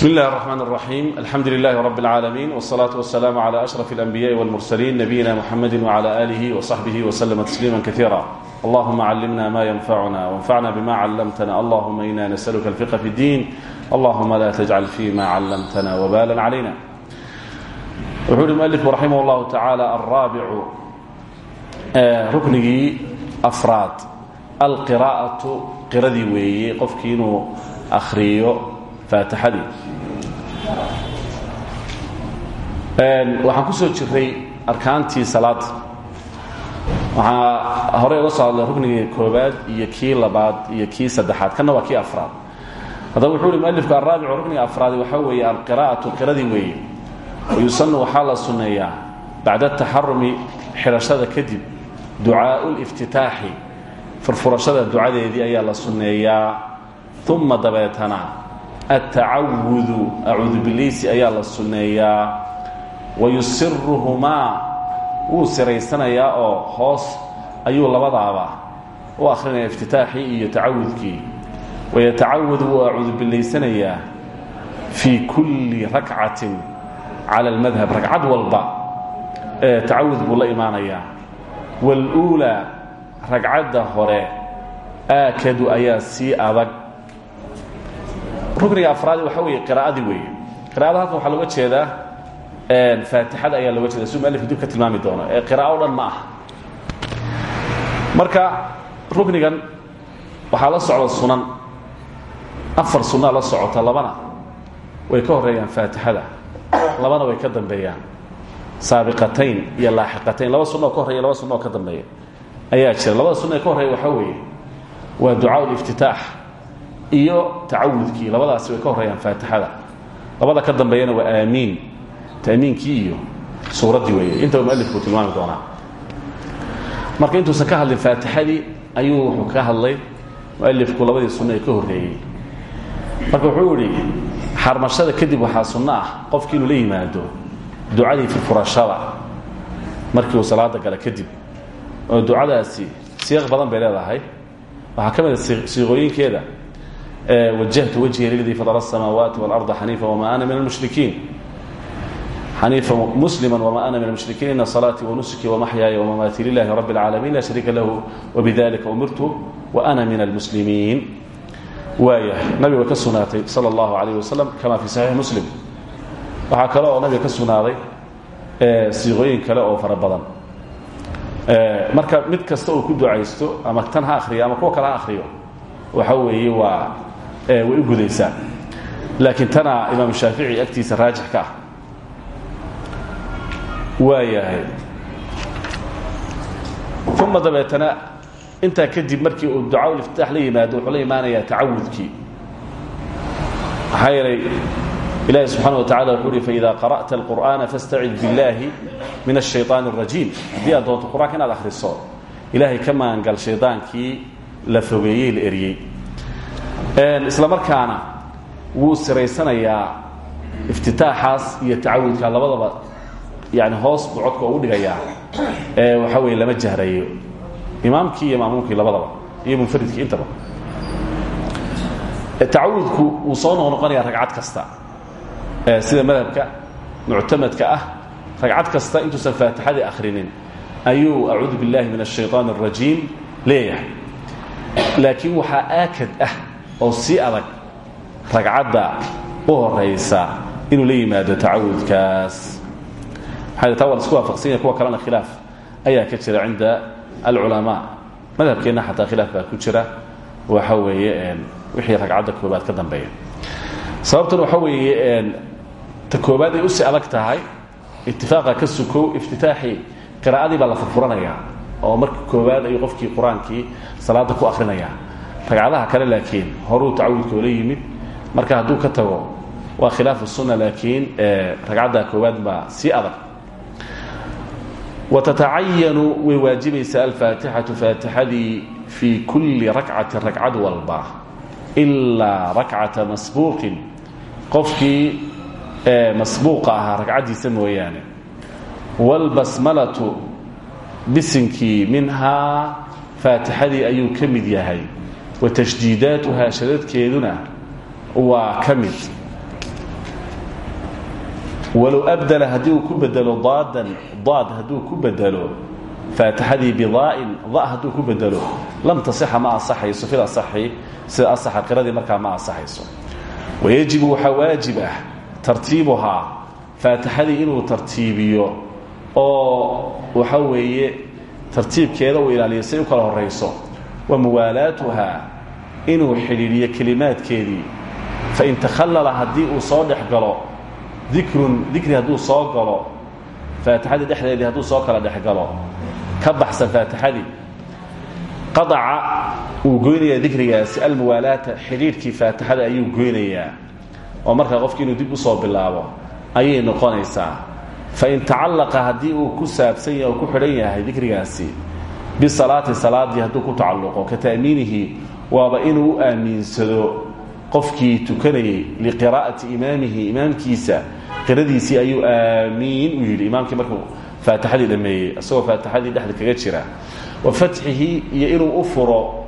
بسم الله الرحمن الرحيم الحمد لله رب العالمين والصلاة والسلام على أشرف الأنبياء والمرسلين نبينا محمد وعلى آله وصحبه وسلم تسليما كثيرا اللهم علمنا ما ينفعنا وانفعنا بما علمتنا اللهم إنا نسألك الفقه في الدين اللهم لا تجعل فيما علمتنا وبالا علينا وحول المؤلف رحمه الله تعالى الرابع ركنه أفراد القراءة قردي وي قفكينو أخريو faatixadii waxaan ku soo jiray arkaantii salaada waxaa horey uga soo hadlay ruknigii koobaad iyo kii labaad iyo kii saddexaad. Kanna waa kii afraad. Haddaba wuxuu uhi mualifku araabicu rukniga afraadi waxaa weeye alqiraa'atu qiradii weeye. Wayusanu waxaa la sunneeyaa bacda ataxarumi xidhashada kadib ducaau liftitaaxi furfurashada ducadeedii ayaa la sunneeyaa. Uma dabeetana atacawudu acuudu bileysi ayaa la sunneeyaa wayusiruhumaa wuu siraysanayaa oo hoos ayuu labadaaba u akhrinaya iftitaaxii iyo tacawudkii wayatacawadu wuu acuudu bilaysanayaa fii kulli rakcatin cala almadhab ragcad walba tacawud buu la imaanayaa waluulaa ragcadda hore aakadu ayaa sii adag rukniga afraadi waxa weeye qiraa'adii weeye. Qira'ada halkan waxaa looga jeedaa faatixada ayaa looga jeeda si mualifku dib ka tilmaami doono. Ee qira'a o dhan ma aha. Marka ruknigan waxaa la socda sunan. Afar sunaa la socota labana way ka horeeyaan faatixada. Labana way ka dambeeyaan. Saabiqatayn iyo laaxiqatayn. Laba sunna oo ka horreya laba sunna oo ka dambeeya. Ayaa jira. Labada sunna ee ka horreeya waxaa weeye waa ducaa liftitaax iyo tacawudkii labadaasi way ka horeeyaan faatixada. Labada ka dambeeyana waa aamiin. Taamiinkii iyo suuraddii weeye. Intaba mualifku tilmaami doonaa. Marka intuusan ka hadlin faatixadii ayuu wuxuu ka hadlay mualifku labadii sunno ee ka horreeyey. Marka wuxuu idhi xarmashada kadib waxaa sunno ah qofki inuu la yimaado ducadii furfurashada. Markii uu salaada gala kadib. Oo ducadaasi siiq badan bay leedahay. Waxaa ka mid a siiqooyinkeeda wajahtu wجهي لldي fdر السماawaaت والأرض xنيiفا وma أna min المشhriكiin xنيiفa mسلما وma أna min المشhriكiin إن صلاaتي ونسكي ومحyاaي ومmاtي للahi رب العاaلمين لا شhريكa lah وبذلika أmirtu وأna min المسلimiin waaya nabiga ka sugnaatay salى الlaه عليه وسلم kama في صحيiح mسلم waxaa kale oo nabiga ka sugnaaday siiqooyin kale oo fara badan marka mid kasta uu ku ducaysto ama tan ha akriyo ama kuwa kale ha akriyo waxa weeye waa way u gudaysaa laakiin tanaa imaam shaafici agtiisa raajix ka ah. Waa yahay. Uma kadib markii uu ducaa liftitaax la yimaado wuxuu la imaanayaa tacawudkii. Maxaa ilaahi subxaana wa tacala wuxuu uhi faida qara'ta alqur'aana fastacid billaahi min ashayطaani اrajiim haddii aad doonto qur'aanka inaad akhriso ilaahay ka maangal shaydaankii la fogeeyey la eryey isla markaana wuu siraysanayaa iftitaaxaas iyo tacawudka labadaba yani hoos buu codka ugu dhigayaa ee waxa weye lama jahrayo imaamkii iyo maamuumkii labadaba iyo munfaridkii intaba tacawudku wuu soo noqnoqonayaa ragcad kasta sida madhabka muctamadka ah ragcad kasta intuusan faatixadii akhrinin ayuu acuudu biاllahi min الshayطaan الrajiim leeyahay laakiin waxaa aakad ah oo si adag ragcadda u horaysa inuu la yimaado tacawudkaas. Taa waa la isku waafaqsanya kuwa kalena khilaaf ayaa ka jira cinda alculamaa. Madhabkeenna xataa khilaaf baa ku jira. Waxa weeye wixii ragcadda koobaad ka dambeeya. Sababtan waxa weeye ta koobaad ay u sii adag tahay itifaaqa ka sukow iftitaaxii qiraa'adii baa la oo marka koowaad ayuu qofkii qur'aankii ku akrinaya ragcadaha kale laakiin horuu tacawudka oola yimid. Marka hadduu ka tago waa khilaafu sunna laakiin ragcadda koowaad baa sii adag. Watatacayanu way waajibaysaa alfaatixatu faatixadii fii kulli rakcati ragcad walba ilaa rakcata masbuuqin. Qofkii masbuuqa ahaa ragcaddiisa mooyaane. Wاlbasmalatu bisinkii minhaa faatixadii ayuu ka mid yahay wa tashdiidaatuhaa shadadkeeduna waa ka mid walow abdala haddii ku bedelo daadan daad hadduu ku bedelo faatixadii bidaa'in da hadduu ku bedelo lam tasixa ma ansaxayso fil asaxi sida asaxa qiradii markaa ma ansaxayso wayajibu waxaa waajib ah tartiibuhaa faatixadii inuu oo waxa weeye tartiibkeeda uu ilaaliyo say kala horayso wa muwaalaatuhaa inuu xidhiidhiyo kelimaadkeedii. Fain takhallala haddii uu soo dhex galo dikrun dikri soo galo faatixadii dhexdeedii hadduu soo kala dhex galo ka baxsan faatixadii. Qadaca wuu goynayaa dikrigaasi almuwaalaata xidhiidhkii faatixada ayuu goynayaa. Oo markaa qofki inuu dib u soo bilaabo ayay noqonaysaa. Fain tacallaqa haddii uu ku saabsan yahay ku xidhan yahay dikrigaasi bisalaati salaadii hadduu ku tacalluqo ka ta'miinihi waaba inuu u aamiinsado qofkii tukanayey liqiraa'ati imaamihi imaamkiisa. Qiradiisii ayuu aamiin u yidhi. Imaamkii markuu faatixadii dhammeeyey isagoo faatixadii dhexda kaga jira. Wa fatxihi iyo inuu u furo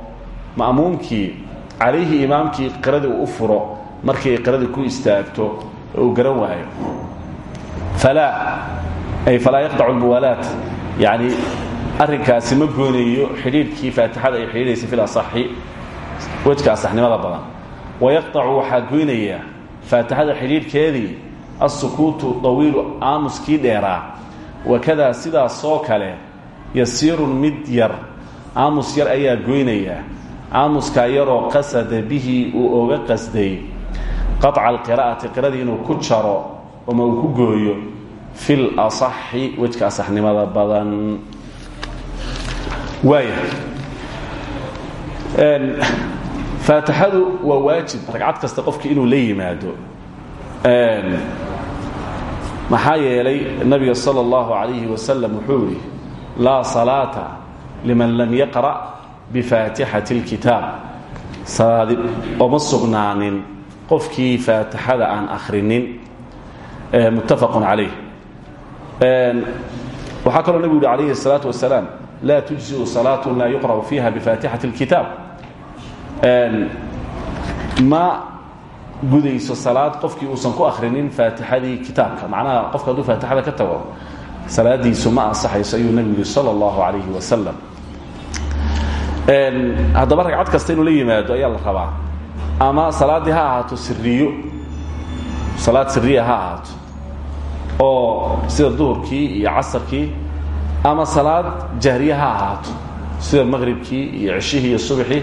ma'muumkii calayhi imaamkii qiradii uu u furo markay qiradii ku istaagto uu garan waayo. Falaa ay falaa yaqdacu lmuwaalaat yacni arrinkaasi ma goonayo xidhiidhkii faatixada ay xidhiidhaysay fil asaxi wejka asaxnimada badan. Wayaqطacu waxaa goynaya faatixada xidhiidhkeedii asukuutu dawiilu aamuskii dheeraa. Wakadaa sidaas oo kale yasiirun mid yar aamus yar ayaa goynaya. Aamuskaa yaroo qasada bihi uu oga qasday. Qaطca alqira'ati qiradii inuu ku jaro ama uu ku gooyo. Fi lasaxi wejka asaxnimada badan. Waaya faatixadu waa waajib ragcad kasta qofki inuu la yimaado maxaa yeelay nabiga salى اllahu عalayhi wasalam wuxuu yihi laa salaata liman lam yaqra' bifaatixati اlkitaab salaadi oma sugnaanin qofkii faatixada aan akhrinin muttafaqu calayh waxaa kaloo nebigu yuhi alayhi الsalaaةu wasalaam laa tujziu salaaة laa yuqra'u fiiha bifaatixati اlkitaab ma gudayso salaad qofkii uusan ku akrinin faatixadii kitaabka. Macnaha qofka hadduu faatixada ka tago salaadiisu ma ansaxayso ayuu nebigu yihi sala allahu calayhi wasalam haddaba ragcad kasta inuu la yimaado ayaa la rabaa. Ama salaaddii ha ahaato siriyo salaad siriya ha ahaato. Oo sida duhurkii iyo casarkii ama salaad jahriye ha ahaato. Sida maqribkii iyo ceshihii iyo subxii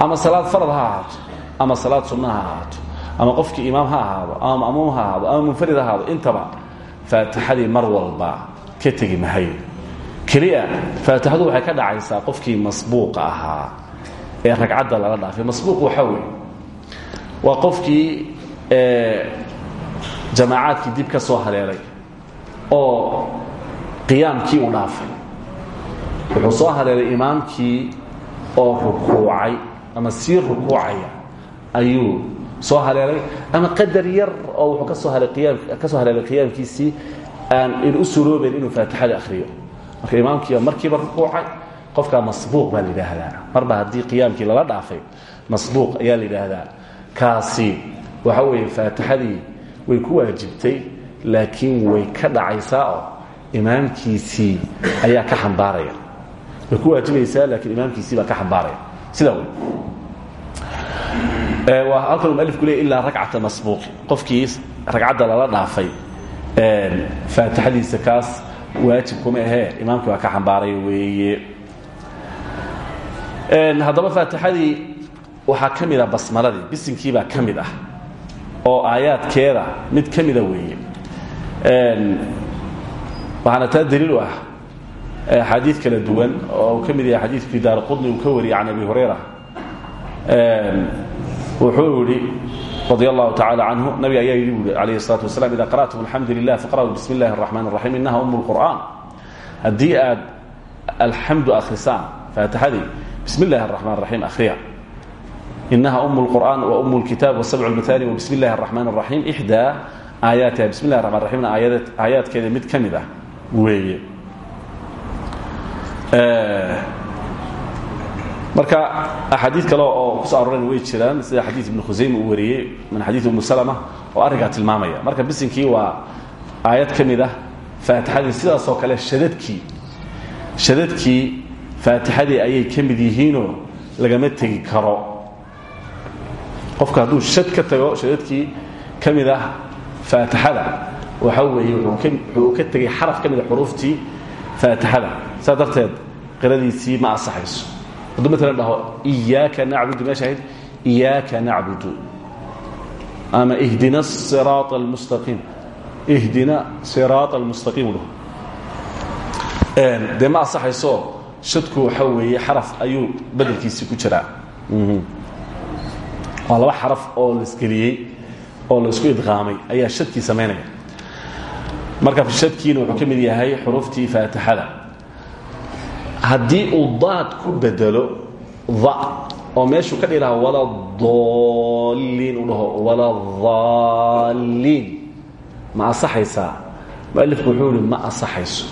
ama salaad farad ha ahaato ama salaad sunna ha ahaato ama qofkii imaam ha ahaado ama ma'muum ha ahaado ama munfarid ha ahaado intaba faatixadii mar walba ka tegi mahayo keliya faatixadu waxay ka dhacaysaa qofkii masbuuqa ahaa ee ragcadda lala dhaafay. Masbuuq waxaa weeye waa qofkii jamaacaadkii dib ka soo haleelay oo qiyaamkii u dhaafay. Wuxuu soo haleelay imaamkii oo rukuucay ama sii rukuucaya ayuu soo haleelay ama qadar yar oo wuxuu ka soo haleelay qiyaamkiisii aan u suroobayn inuu faatixada akhriyo. Marka imaamkiiba markiiba rukuucay qofkaa masbuuq baa la yidhaahdaa. Marba haddii qiyaamkii lala dhaafay masbuuq ayaa la yidhaahdaa. Kaasi waxa weeye faatixadii way ku waajibtay laakiin way ka dhacaysaa oo imaamkiisii ayaa ka xambaaraya. Way ku waajibaysaa laakiin imaamkiisii baa ka xambaaraya sidaa wey waa halkan mualifku leey ilaa ragcata masbuuqi qofkii ragcadda lala dhaafay faatixadiisa kaas waajib kuma ahee imaamkii waa ka xambaaraya weeye. Haddaba faatixadii waxaa ka mid ah basmaladii. Bisinkiibaa ka mid ah oo aayaadkeeda mid ka mida weeye. Waxaana taa daliil u ah Eh, axaadiid kala duwan oo uu ka mid yahay xadiidkii qudni uu ka wariyey can abi hurayra. Wuxuu yihi radi allahu tacala nabiga ayaa yidhi buui calayhi salaatu wasalaam ida qara'tum alxamdu lilah faqra'uu bismi illahi araxmaan raxiim inaha um lqur'aan haddii aad alxamdu akhrisaan faatixadii bismi illahi araxmaan raxiim akhriya inaha wa um lkitaab wa bismi illahi araxmaan raxiim ixdaa aayaatiha bismi illahi raxman raxiimna aayaadkeeda mid ka ah, weeye marka axaadiid kale oo ku soo arooreen way jiraan sida xadiid ibnu khusayme uu wariyey min xadiid umu salama oo arrinkaa tilmaamaya. Marka bisinkii waa aayad ka mid ah faatixadii kale shadadkii shadadkii faatixadii ayay ka mid yihiinoo lagama karo. Qofka hadduu shad ka tago shadadkii ka ah faatixada waxa weeye wuxuu ka tegay xaraf ka mid a xuruuftii faatixada. Darteed qiradiisii ma asaxayso hadduu maalan dhaho iyaaka nacbudu meesha ahayd iyaaka ama ihdina siraaa almustaqiim ihdina siraaa almustaqiim dhaho. Dee ma asaxayso shadku waxa weeye xaraf ayuu bedelkiisii ku jiraa. Waa laba xaraf oo laisgeliyey oo la isku idqaamay ayaa shadkii samaynaya marka shadkiina wuxuu ka mid yahay xuruuftii faatixada haddii uu daad ku bedelo da oo meeshuu ka dhihi lahaa wala doliin u dhaho ma asaxaysaa mualifku wuxuu ma asaxayso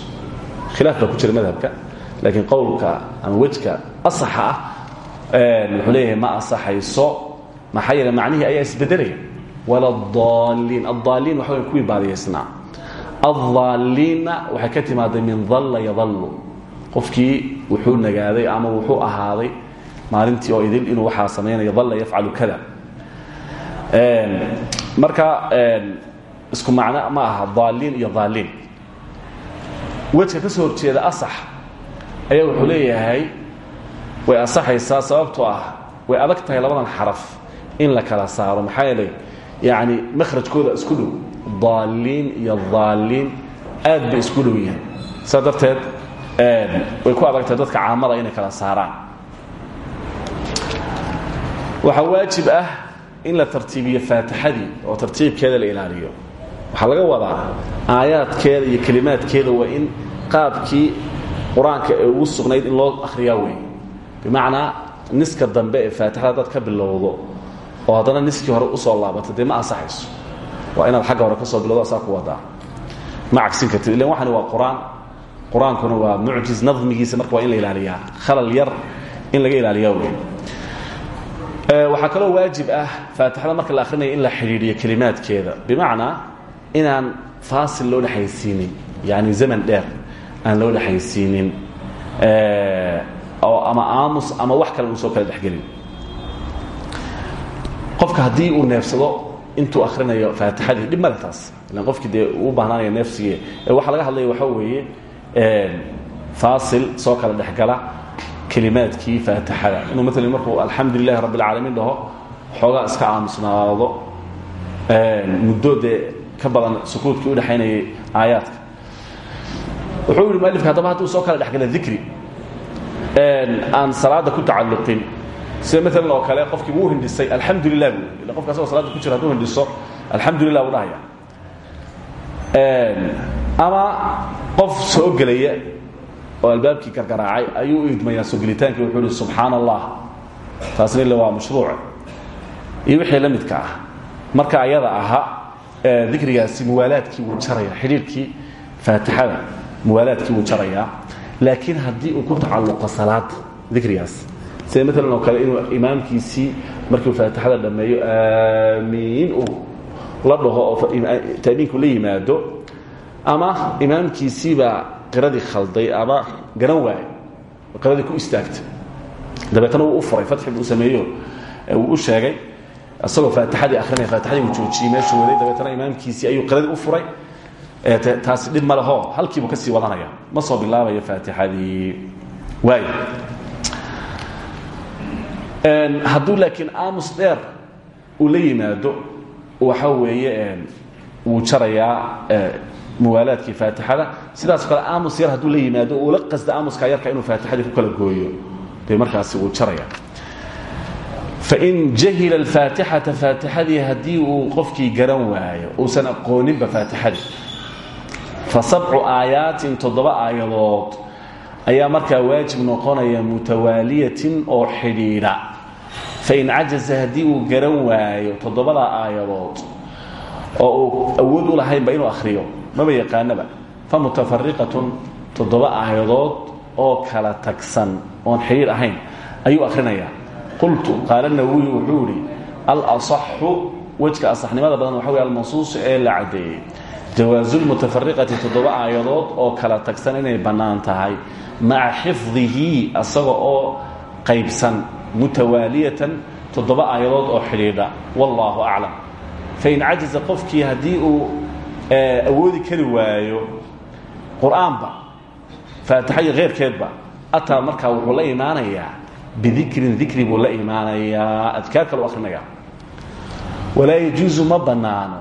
khilaaf ku jira madhabka laakiin qowlka ama wejka asaxa ah wuxuu ma asaxayso maxaa yeele macnihii ayaa isbedelaya. Wala daaliin addaaliin waxa way kuwii baadiyaysnaa addaaliinna waxay ka timaaday min dalla yadallu qofkii wuxuu nagaaday ama wuxuu ahaaday maalintii oo idil inuu waxaa samaynayo dalla yafcalu kada marka isku macno ma aha daaliin iyo daaliin wejka ka soo horjeeda asax ayaa wuxuu leeyahay way asaxaysaa sababtoo ah way adag tahay labadan xaraf in la kala saaro. Maxaa yeelay yacni makhrajkooda isku dhow daaliin iyo daaliin aad bay isku dhow yihiin. Saa darteed way ku adagtahay dadka caamada inay kala saaraan. Waxaa waajib ah in la tartiibiyo faatixadii oo tartiibkeeda la ilaaliyo. Waxaa laga wadaa aayaadkeeda iyo kelimaadkeeda waa in qaabkii qur'aanka ee ugu sugnayd in loo akhriyaa wey bimacnaa niska dambe ee faatixada dad ka bilowdo oo haddana niskii hore u soo laabato dee ma ansaxayso. Waa inaad xagga hore ka soo bilowdo asaa ku wadaa. Ma cagsin kartid. Ilan waxani waa qur'aan qur'aankuna waa mucjiz nadmigiisa marka waa in la ilaaliyaa. Khalal yar in laga ilaaliyaa wey waxaa kaloo waajib ah faatixada marka la akhrinayo in la xidhiidhiyo kelimaadkeeda. Bimacnaa inaan faasil loo dhexaysiinin yani zaman dheer aan loo dhexaysiinin oo ama aamus ama wax kale uu soo kala dhexgelin. Qofka haddii uu neefsado intuu akhrinayo faatixadii dhib male taas. Ilan qofkii dee uu baahnaanaya neefsigii waxaa laga hadlaya waxaa weeye faasil soo kala dhexgala kelimaadkii faatixada inuu maala markuu alxamdu lilahi rabb اlcaalamiin dhaho xoogaa iska aamusnaado. Muddo dee ka badan sukuudkii udhexaynayay aayaadka. Wuxuu yihi mualifka haddaba hadduu soo kala dhexgala dikri. Aan salaada ku tacalluqin. Sida maalan oo kale qofkii wuu hindhisay alxamdu lilah bu ila qofka asagoo salaada ku jira haduu hindhiso alxamdu lilah buu dhahaya ama qof soo gelaya oo albaabkii gargaraacay ayuu u idmayaa soo gelitaankii wuxuu ihi subxaan allah taasna illa waa mashruuc. Iyo wixii la midka ah. Marka ayada aha dikrigaasi muwaalaadkii wuu jaraya xidhiirkii faatixada muwaalaadkii wuu jarayaa. Laakiin haddii uu ku tacalluqo salaada dikrigaas sida maalan oo kale inuu imaamkiisii markiu faatixada dhammeeyo aamiin. Uu la dhaho oo taamiinku la yimaado ama imaamkiisiibaa qiradii khalday ama garan waayo qiradii ku istaagtay dabeetna wuu u furay fatxi buu sameeyo wuu u sheegay. Isagoo faatixadii akhrinaya faatixadii wuu joojiyey meeshuu waday. Dabeetna imaamkiisii ayuu qiradii u furay. Taasi dhib ma leho halkiibuu ka sii wadanaya. Ma soo bilaabayo faatixadii. Waay. Hadduu laakiin aamus dheer uu la yimaado waxa weeye wuu jarayaa muwaalaadkii faatixada sidaasoo kale aamus yar hadduu la yimaado uu la qasda aamuska yarka inuu faatixadii ku kala gooyo. Dee markaasi wuu jaraya fain jahila alfaatixata faatixadii haddii uu qofkii garan waayo uusan aqooninba faatixadii. Fa sabcu aayaatin toddoba aayadood ayaa markaa waajib noqonaya mutawaaliyatin oo xidhiidha. Fain cajaza haddii uu garan waayo toddobada aayadood oo uu awood u lahaynba inuu akhriyo maba yaqaanaba. Fa mutafariqatun toddoba aayadood oo kala tagsan oon xidhiir ahayn ayuu akhrinayaa. Qultu qaala nawowi wuxuu idhi alasaxu wejka asaxnimada badan waxa wey almansuusu ee la caddeeyey jawaasulmutafariqati toddoba aayadood oo kala tagsan inay bannaan tahay. Maca xifdihi asaga oo qaybsan mutawaaliyatan toddoba aayadood oo xidhiidha. Wallaahu aclam. Fain cajiza qofkii haddii uu awoodi kari waayo. Qur'aanba faatixa iyo keyrkeedba ataa markaa wuxuu la imaanayaa bidikrin dikri buu la adkaar kale u akrinaya walaa yajuusu ma bannaano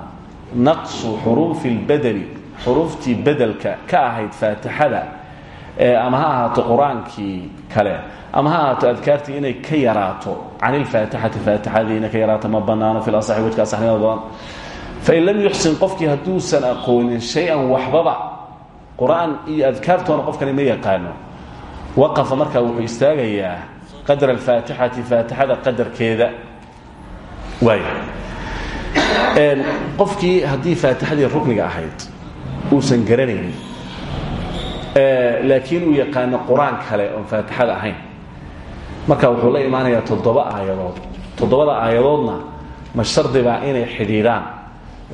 naqsu xuruufi bedelka ka ahayd faatixada ama ha ahaato kale ama ha adkaartii inay ka yaraato can ilfaatixati faatixadii inay ka yaraato ma banaano fi wejka asaxnimada badan fain lam yuxsin qofkii hadduusan aqoonin shay-an waxbaba qur'aan iyo adkaartoona qofkani ma yaqaano waqafa markaa wuxuu istaagayaa qadra alfaatixati faatixada qadarkeeda waay qofkii haddii faatixadii rukniga ahayd uusan garanaynin laakiin uu yaqaano qur'aan kale oon faatixada ahayn marka wuxuu la imaanayaa toddoba aayadood toddobada aayadoodna ma shardibaa inay xidhiidhaan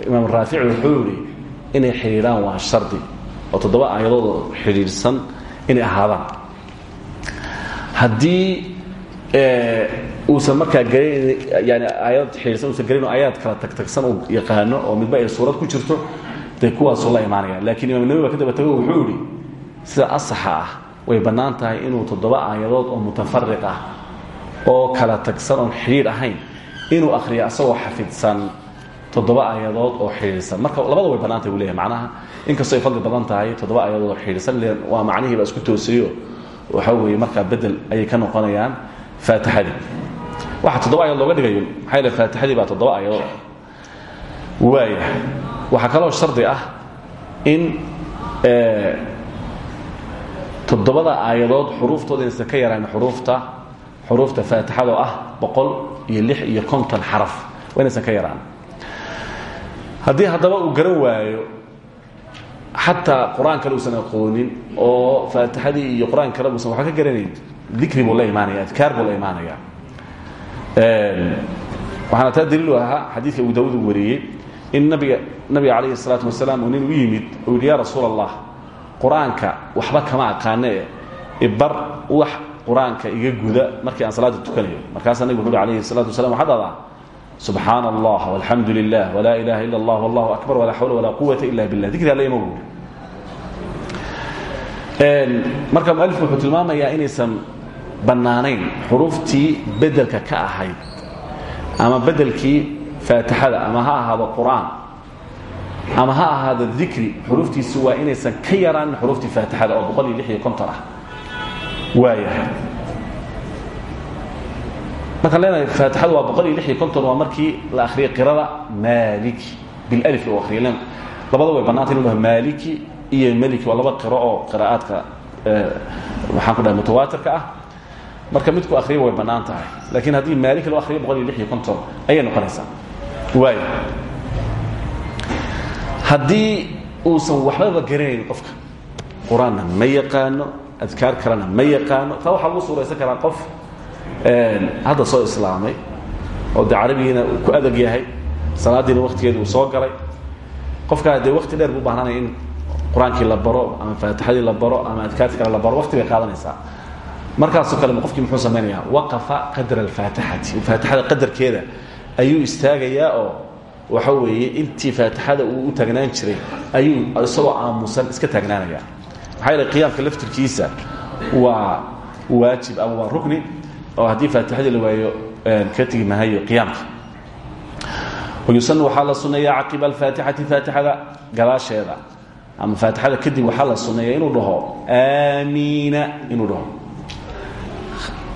imaam raafici wuxuu yidhi inay xidhiidhaan waa shardi oo toddoba aayadood oo xidhiidhsan inay ahaadaan. Haddii uusan markaa garan yani aayad xidhiidhsan usan garan aayaad kala tagtagsan uu yaqaano oo midba ay suurad ku jirto dee kuwaasuu la imaanaya. Laakiin imaam nawi baa ka daba tago wuxuu yidhi sida asaxa ah way bannaan tahay inuu toddoba aayadood oo mutafariq ah oo kala tagsan oon xidhiidh ahayn inuu akhriyo asagoo xafidsan toddoba aayadood oo xidhiidhsan. Marka labada way bannaan tahay buu leeyahay macnaha. Inkastoo ay fadli badan tahay toddoba aayadood oo xidhiidhsan waa macnihiiba isku toosayo waxa weeye markaa bedel ayay ka noqonayaan faatixadii. Waxa toddoba ayadood looga dhigayo maxaa yaele faatixadii baa toddoba aayadood. Waaya waxaa kaloo shardi ah in toddobada aayadood xuruuftooda inaysan ka yaraan xuruufta xuruufta faatixada oo ah boqol iyo lix iyo konton xaraf. Waa inaysan ka yaraan haddii haddaba uu garan waayo xataa qur'aankan uusan aqoonin oo faatixadii iyo qur'aan kale uusan ka garanayn dikri buu la imaanaya adkaar buu la imaanaya taa daliilu ahaa xadiidka abu daawud uu in nabiga nabiga calayhi salaatu wasalaam uu nin yimid uu yidhi yaa rasuul waxba kama aqaane ibar wax qur'aanka iga guda markii aan salaada tukanayo. Markaasaa nabigu wuxu uhi salaatu wasalam waxaad subxaan allah walxamdu lilah wlaa ilaha ila اllah wallahu akbar walaa xawla walaa quwata ila billah. Dikri alla ima buuri marka mualifku wuxuu tilmaamayaa inaysan bannaanayn xuruuftii bedelka ka ahayd ama bedelkii faatixada ama ha ahaado qur'aan ama ha ahaado dikri xuruuftiisu waa inaysan ka yaraanin xuruuftii faatixada oo boqol iyo lix iyo konton ah. Waayahay markaan leenahay faatixadu waa boqol iyo lix iyo konton waa markii la akhriyay qirada maliki bilif loo akhriyay labada way bannaantay inu dhaho maliki iyo meliki waa laba qiro oo qiraa'aadka waxaan ku dhahay mutawaatirka ah. Marka midku akhriya way bannaan tahay. Laakiin haddii maaliki loo akhriyo boqol iyo lix iyo konton ayay noqonaysaa waay haddii uusan waxbaba garanayn qofka qur'aanna ma yaqaano adkaar kalena ma yaqaano. Taa waxaa lagu suuraysan karaa qof hadda soo islaamay oo dee carabigiina uu ku adag yahay salaadiina waktigeeda uu soo galay. Qofkaa dee wakti dheer buu baahnanaya in qur'aankii la baro ama faatixadii la baro ama adkaarti kale la baro wakti bay qaadanaysaa. Markaasoo kale qofkii muxuu samaynayaa waqafa qadra alfaatixati. Faatixada qadarkeeda ayuu istaagayaa oo waxa weeye intii faatixada uu u taagnaan jiray ayuu isagoo aamusan iska taagnaanaya maxaa yeele qiyaamka laftirkiisa waa waajib ama waa rukni oo haddii faatixadii la waayo ka tegi mahayo qiyaamka. Wayusan waxaa la sunneeyaa caqiba alfaatixati faatixada gadaasheeda ama faatixada kadib waxaa la sunneeya inuu dhaho aamiina inuu dhaho.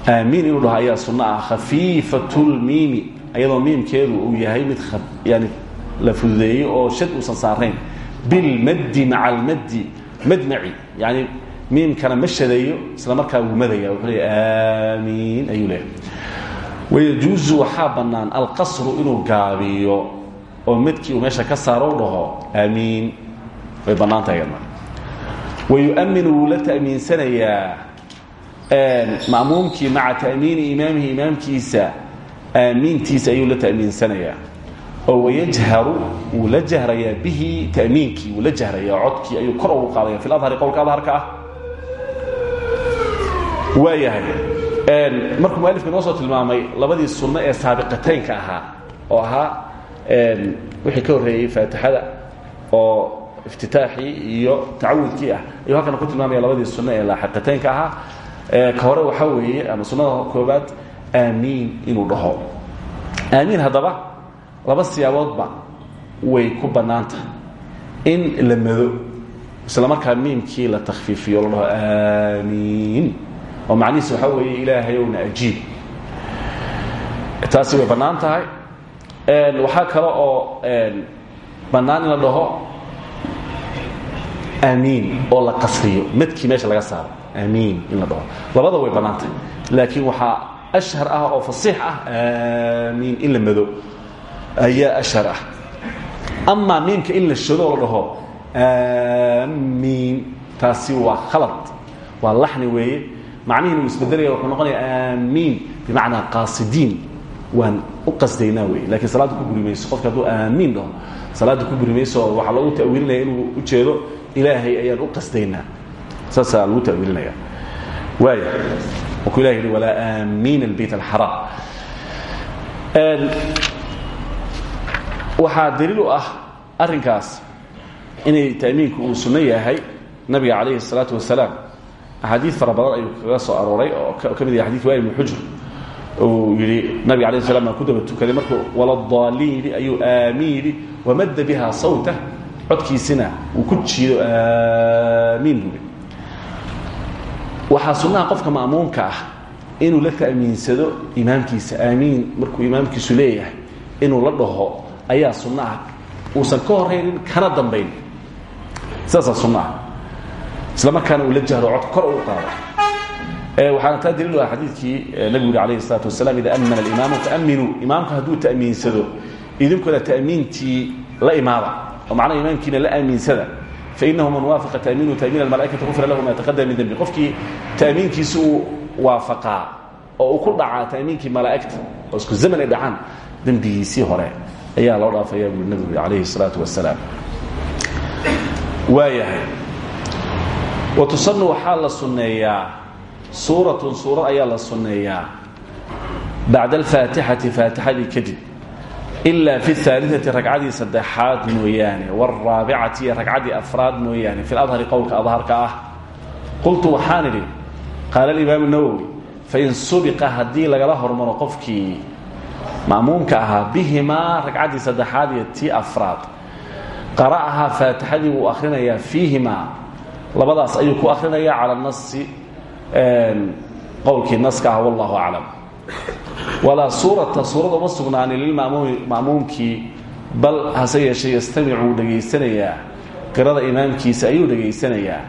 Aamiin inuu dhaho ayaa sunno ah khafiifatulmiimi ayadoo miimkeedu uu yahay mid yani la fududeeyey oo shad uusan saarayn. Bilmaddi maca almaddi madmaci yani miimkana ma shadeeyo isla markaa wuu madaya. Wuxuu leey aamiin ayuu leeyahy wayajuusu waxaa bannaan alqasru inuu gaabiyo oo madkii uu meesha ka saaro u dhaho aamiin way bannaantahay gadna wayu'minu wuu la ta'miinsanayaa ma'muumkii maca ta'miini imaamihi imaamkiisa aamiintiisa ayuu la ta'miinsanayaa. Oo wayajharu wuu la jahrayaa bihi ta'miinkii wuu la jahrayaa codkii ayuu kor ugu qaadaya. Fi adhari qowlka adharka ah waayahay markuu mualifka noo soo tilmaamay labadii sunno ee saabiqataynka ahaa oo ahaa wixii ka horreeyey faatixada oo iftitaaxii iyo tacawudkii ah ayuu halkana ku tilmaamaya labadii sunno ee laaxiqataynka ahaa. Ka hore waxaa weeye ama sunnada koobaad aamiin inuu dhaho. Aamiin haddaba laba siyaaboodba way ku bannaan tahay in la mado isla markaa miimkii la takhfiifiyo la dhaho aamiin oo macnihiis waxaa weeye ilaahayowna ajiib taasi way bannaan tahay. Waxaa kale oo bannaan in la dhaho aamiin oo la qasriyo. Madkii meesha laga saaro aamiin in la dhaho. Labada way bannaan tahay. Laakiin waxaa ashhar ah oo fasiix ah aamiin in la mado ayaa ashhar ah. Amaa miimka in la shado oo la dhaho aamiin taasi waa khalad waa laxni weeye macnihiina uu isbedelaya wuxuu noqonaya aamiin. Bimacnaa qaasidiin. Waan u qasdaynaa wey lakiin salaadda ku guri mayso. Qofka hadduu aamiin dhaho salaadda ku guri mayso waxaa loogu ta'wiilinaya inuu u jeedo ilaahay ayaan u qasdaynaa. Saasaa lagu ta'wiilinaya. Waaya wuxuu ilah yidhi walaa aamiin albayt alxaraam. Waxaa daliil u ah arrinkaas inay ta'miinku uu sunno yahay nabiga calayhi الsalaatu wasalaam axaadiid fara badan ayuu kaga soo arooray oo ka mid yahay xadidka wail ibn xujr uu yidhi nabiga alayh slam baan ku daba tukaday markuu waladaalliin yidhi ayuu aamiin yidhi wamadda biha sawtah codkiisina uu ku jiido aamiin buu yidhi. Waxaa sunnaha qofka ma'muumka ah inuu la ta'miinsado imaamkiisa aamiin markuu imaamkiisu leeyahay inuu la dhaho ayaa sunno ah. Uusan ka horaynin kana dambayn. Sidaasaa sunno islamarkaana uu la jahro cod kor u qaado. Waxaana taa daliil ah xadiidkii nabigu yuri alayhi salaatu wasalam ida amana alimaamu faaminuu imaamka hadduu ta'miinsado idinkooda ta'miintii la imaada. Oo macnaha imaamkiina la aamiinsada. Fainahu man waafaqa taamiinu taamiin almalaaikati ufira lahu ma yataqadama min dembi qofkii taamiinkiisa uu waafaqaa oo uu ku dhacaa taamiinkii malaa'igta oo isku zaman ay dhacaan dembigiisii hore ayaa loo dhaafaya buuri nabigu yuri alayhi salaatu wasalaam waayahay watusannu waxaa la sunneeyaa. Suuratun suurad ayaa la sunneeyaa. Bacda alfaatixati faatixadii kadib. Ilaa fi aaliati ragcadii saddexaad mooyaane. Waraabicati iyo ragcaddii afraad mooyaane. Fi ladhari qowlka adharka ah. Qultu waxaan idhi qaala alimaam nawowi fain subiqa haddii lagala hormaro qofkii ma'muumka ahaa bihimaa ragcaddii saddexaad iyo tii afraad qara'ahaa faatixadii wuu labadaas ayuu ku akhrinayaa cala nasi qowlkii naska ah wallahu aclam. Walaa suurata suurad uma sugnaanin lilmamuumi ma'muumkii bal hase yeeshee yastamicu qirada imaamkiisa ayuu dhegaysanayaa.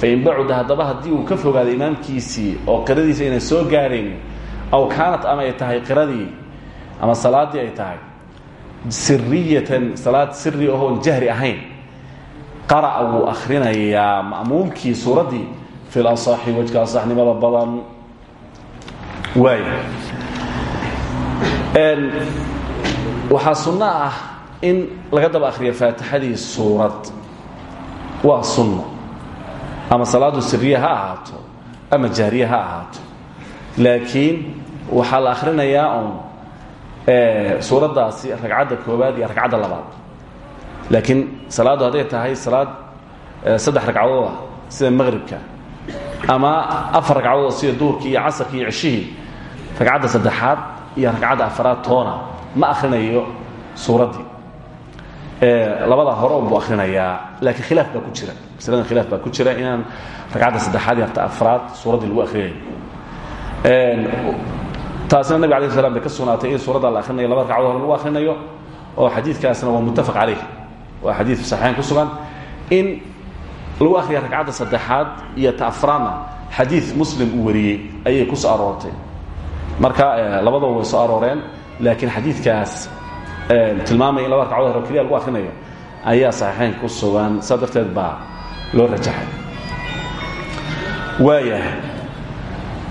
Fain bacuda haddaba haddii uu ka fogaado imaamkiisii oo qiradiisa ayna soo gaaraynin aw kaanat ama ay tahay qiradii ama salaaddii ay tahay siriyatan salaad siri ohoon jahri ahayn qara'a wuu akhrinayaa ma'muumkii suuraddii fi lasaxi wejka asaxnimada badan. Waay. Waxaa sunno ah in laga daba akhriyo faatixadii suurad. Waa sunno ama salaadu siriya ha ama jahriya ha laakiin waxaa la akhrinayaa un suuraddaasi ragcadda koowaad iyo ragcadda labaad laakiin salaaddu hadday tahay salaad saddex ragcadooda sida maqribka ama afar ragcadood sida duurkii iyo casarkii iyo ceshihii ragcadda saddexaad iyo ragcadda afaraad toona ma akhrinayo suuraddii labadaa hore unbuu akhrinayaa laakiin khilaaf baa ku jira. Masladan khilaaf baa ku jira inaan ragcadda saddexaad iyo arta afraad suuraddii lagu akhrinayo taasina nabig alay slam bay ka sugnaatay in suuradda la akrinayo laba ragcadood hore lagu akhrinayo oo xadiidkaasna waa muttafaq caleyh waa xadiid saxiixayn ku sugan. In lagu akhriya ragcadda saddexaad iyo ta afraadna xadiid muslim uu wariyey ayay ku soo aroortay marka labadaba way soo arooreen laakiin xadiidkaas tilmaamaya in laba ragcadood hore keliya lagu akhrinayo ayaa saxiixayn ku sugan. Saa darteed baa loo rajaxay. Waayahay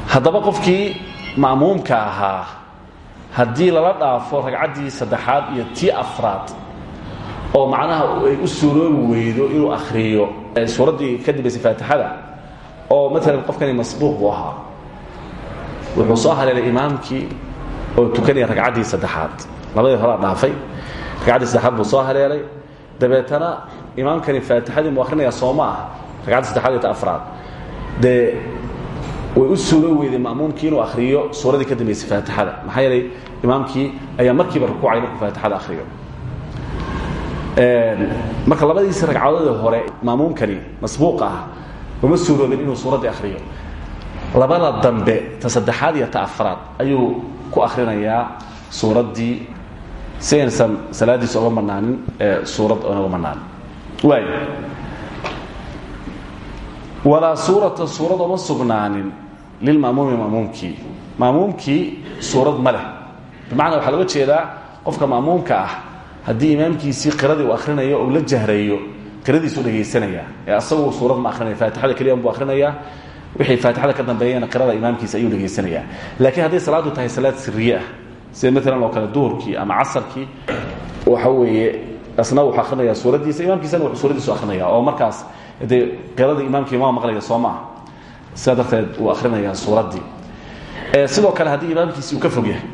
haddaba qofkii ma'muumka ahaa haddii lala dhaafo ragcaddii saddexaad iyo tii afraad oo macnaha ay u suuroobi weydo inuu akhriyo suuraddii ka dambaysay faatixada oo maalan qofkani masbuuq buu ahaa. Wuxuu soo haleelay imaamkii oo tukanaya ragcaddii saddexaad. Labadii horaa dhaafay ragcaddii saddexaad buu soo haleelay. Dabeetana imaamkani faatixadii mu akhrinayaa soo ma ah ragcaddii saddexaad iyo ta afraad. Dee way u suuro weyday ma'muumkii inuu akhriyo suuradii ka dambaysay faatixada. Maxaa yeelay imaamkii ayaa markiiba rukuucay markuu faatixada akhriyo marka labadiisi ragcadoodii hore maamuumkani masbuuqa ah uma suuroobin inuu suuraddii akhriyo. Labada dambe ta saddexaad iyo ta afraad ayuu ku akhrinayaa suuraddii. Si aysan salaadiisa uga banaanin suurad oona uga banaanin waay. Walaa suurata suurad uma sugnaanin lilma'muumi ma'muumkii ma'muumkii suurad ma leh. Bimacnaa waxaa looga jeedaa qofka ma'muumka ah haddii imaamkiisii qiradii uu akhrinayo ou la jahrayo qiradiisuu dhegaysanaya. Ee asagu suurad ma akrinaya faatixada keliya buu akhrinayaa. Wixii faatixada ka dambeeyana qirada imaamkiisa ayuu dhegaysanayaa laakiin hadday salaadu tahay salaad siriye ah sida maalan oo kale duhurkii ama casarkii waxa weeye asna wuxuu akhrinayaa suuraddiisa imaamkiisana wuxuu suuraddiisu akrinaya oo markaas dee qiradii imaamkii ma maqlaya soo maaha sidaa darteed uu suuraddii sidoo kale haddii imaamkiisi uu ka fog yahay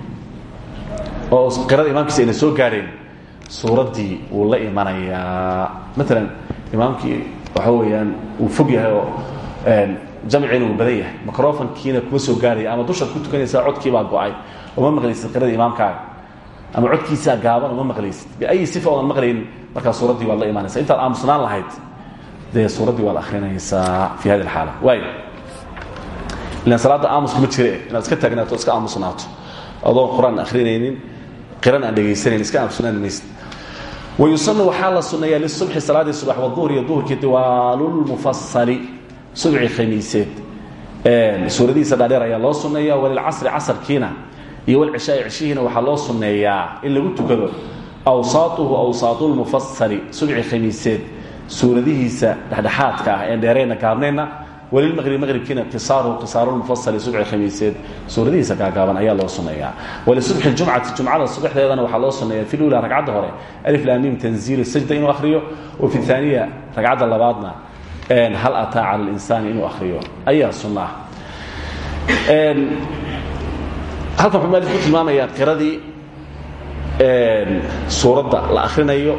oo qirada imaamkiisa ayna soo gaareen suuraddii wuu la imanayaa. Maalan imaamkii waxa weeyaan uu fog yahay oo jamciina uu badan yahay. Microfonkiina kuma soo gaaraya ama dushaad ku tukanaysaa codkiibaa go'ay. Oo ma maqlaysid qirada imaamkaaga. Ama codkiisaa gaaban oo ma maqlaysid biayi sifa oodan maqlaynin markaa suuraddii waad la imanaysa intaad aamusnaan lahayd dee suuraddii waad akrinaysaa fi hadi alxaala waay ilan salaadda aamuska ma jire. Inaad iska taagnaato o iska aamusnaato. Adoon qur'aan akrinaynin qiran aan dhegaysanayn iska aamusnaan maysid wayusanu waxaa la sunneeyaa lisubxi salaadii subax waduhur iyo duhurkii diwaalulmufasali subci khamiiseed suuradihiisa dhaadheer ayaa loo sunneeya walilcasri casarkiina iyo walcishaai cishihiina waxaa loo sunneeyaa in lagu tukado awsaatuhu awsaatulmufasali subci khamiiseed suuradihiisa dhexdhexaadka ah een dheerayna gaabnayna walilmaqrib maqribkiina qisaaruhu qisaarulmufasali subci khamiiseed suuradihiisa gaagaaban ayaa loo sunneeyaa walisubxi ljumcati jumcada subaxdeedana waxaa loo sunneeya fi lula ragcadda hore alif laamiim tanziil sajda inuu akhriyo wa fi aaniya ragcadda labaadna hal ataa cala linsaani inuu akhriyo. Ayaa sunno ah halkan wuxuu maalif ku tilmaamayaa qiradii suuradda la akhrinayo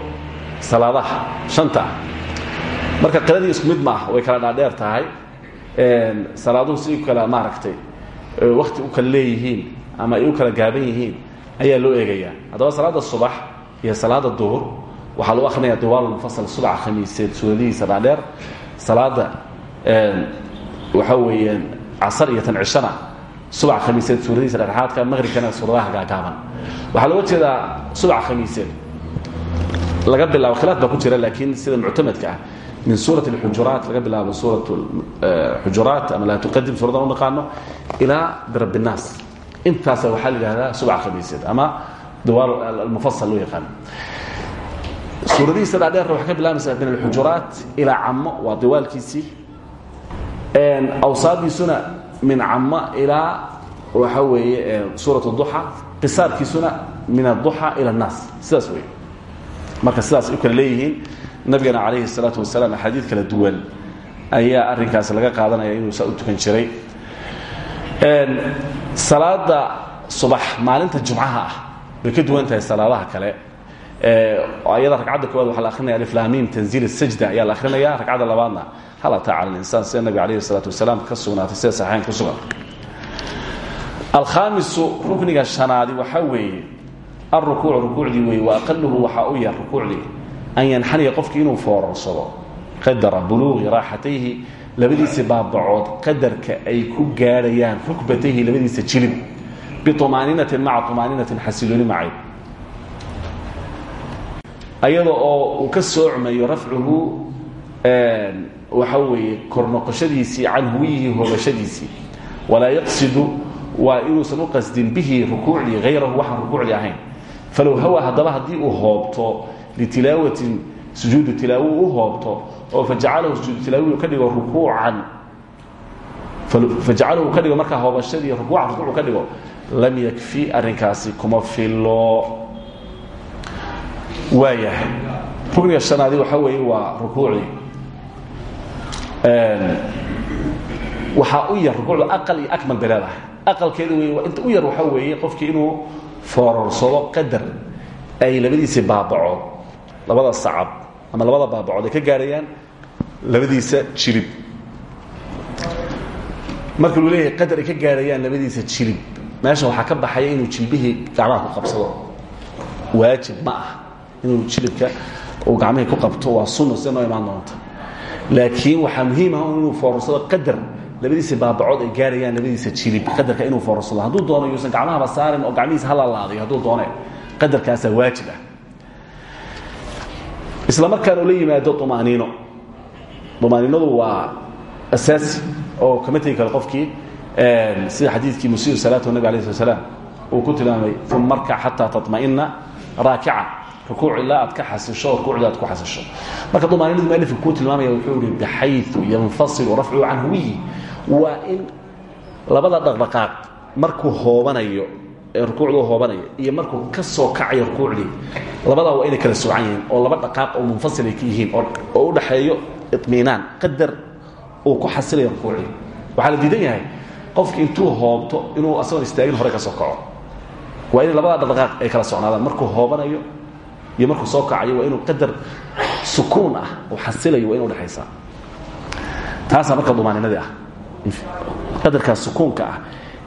salaadaha shanta. Marka qiradii isku mid ma ah way kala dhaadheer tahay salaaduhu si kala maaragtay wakti u kala leeyihiin ama ay u kala gaaban yihiin ayaa loo eegayaa. Haddaba salaada subax iyo salaada duhur waxaa lagu akrinaya diwaalulmufasal subaca khamiiseed suuradihiisa dhaadheer salaada waxaa weeyaan casar iyo tan cishana subaca khamiiseed suuradihiisa dhexdhexaadka maqribkana suuradaha gaagaaban waxaa looga jeedaa subaca khamiiseed. Laga bilaabo khilaaf baa ku jira laakiin sida muctamadka ah min suuraة اxujuraat laga bilaabo suuraة xujuraat ama laa tuqadim suuradan u naqaano ilaa birab الnaas intaasa waxaa la yihahdaa subca khamiiseed ama diwaal almufasal loo yaqaano suuradihiisa dhaadheerna waxay ka bilaabaysaa min alxujuraat ilaa camo waa diwaalkiisii awsaadiisuna min camo ilaa waxa weeye suuraة الduxa qisaarkiisuna min الduxa ilى الnaas sidaas wey marka sidaas u kala leeyihiin nabigana calayhi الsalaatu wasalaam axaadiid kala duwan ayaa arrinkaas laga qaadanaya inuu saa u tukan jiray salaada subax maalinta jumcaha ah bay ka duwan tahay salaadaha kale ayada ragcadda koowaad waxaa la akrinaya aliflaamiim tanziil الsajda ayaa la akrinaya ragcadda labaadna hal ataa cala اlinsaan sida nabiga alayhi الsalaatu wasalaam ka sugnaatay sida saxeyn ku sugan alkhaamisu rukniga shanaadi waxaa weeye alrukuuc rukuucdii weeye wa aqaluhu waxaa u yar rukuucdii an yanxaniya qofkii inuu foorarsado qadara buluuqi raaxatayhi labadiisa baabacood qadarka ay ku gaadhayaan rukbatayhi labadiisa jilib biumaaninatin maca umaaninatin xasilooni macayd ayada oo uu ka soocmayo rafcuhu waxa weeye kornoqoshadiisii can huwiyihii hoogashadiisii walaa yaqsidu waa inuusan u qasdin bihi rukuucdii hayrahu waxaan rukuucdii ahayn. Falow hawa haddaba haddii uu hoobto litilaawatin sujuudu tilaawo u hoobto oo fajacalahu sujuudu tilaawi ka dhigo rukuucan fajacalahu ka dhigo markaa hoobashadii rukuucan rukuucu ka dhigo lam yakfi arrinkaasi kuma filo waayahay waxaa weeye waa rukuucdii waxaa u yar rukuucdu aqal iyo akmal bay leedahay aqalkeedu wey inta u yar waxaa weeye qofkii inuu foorarsado qadar ay labadiisii baabacood labada sacab ama labada baabacood ay ka gaarayaan labadiisa jilib marka luu leeyahay qadar ay ka gaarayaan labadiisa jilib meeshan waxaa ka baxaya inuu jilbihii gacmaha ku qabsado. Waajib ma ah inuu jilibka uu gacmihii ku qabto waa sunna sida noo imaan doonta. Laakiin waxaa muhiim ah inuu foorarsado qadar labadiisa baabacood ay gaarayaan labadiisa jilib qadarka inuu foorarsado hadduu doono yuusan gacmahaba saarin oo gacmihiisa halalaadayo hadduu doone qadarkaasaa waajib ah isla markaan uu la yimaado umaaniino umaaniinadu waa asaasi oo kama tegi karo qofkii sida xadiidkii musiiu salaatu nabig alay slat slam uu ku tilmaamay uma markac xataa taطma'ina raakican rukuuc ilaa aad ka xasisho oo rukuucda aad ku xasisho. Marka dumaaniinadu mualifku kuu tilmaamaya wuxuu ihi baxayu yanfasilu rafcuhu can huwiyi waa in labada dhaqdhaqaaq markuu hoobanayo ee rukuucduu hoobanayo iyo markuu ka soo kacayo rukuucdii labadaa waa inay kala soocan yihiin oo laba dhaqaaq oo munfasil ay ka yihiin oo u dhaxeeyo iطmiinaan qadar uu ku xasilayo rukuucdii. Waxaa la diidan yahay qofki intuu hoobto inuu asagoon istaagin hore ka soo kaco. Waa in labada dhaqdhaqaaq ay kala socnaadaan. Markuu hoobanayo iyo markuu soo kacayo waa inuu qadar sukuun ah oo xasilayo waa inu dhexaysaa taasaa marka dumaaninadii ah. Qadarkaas sukuunka ah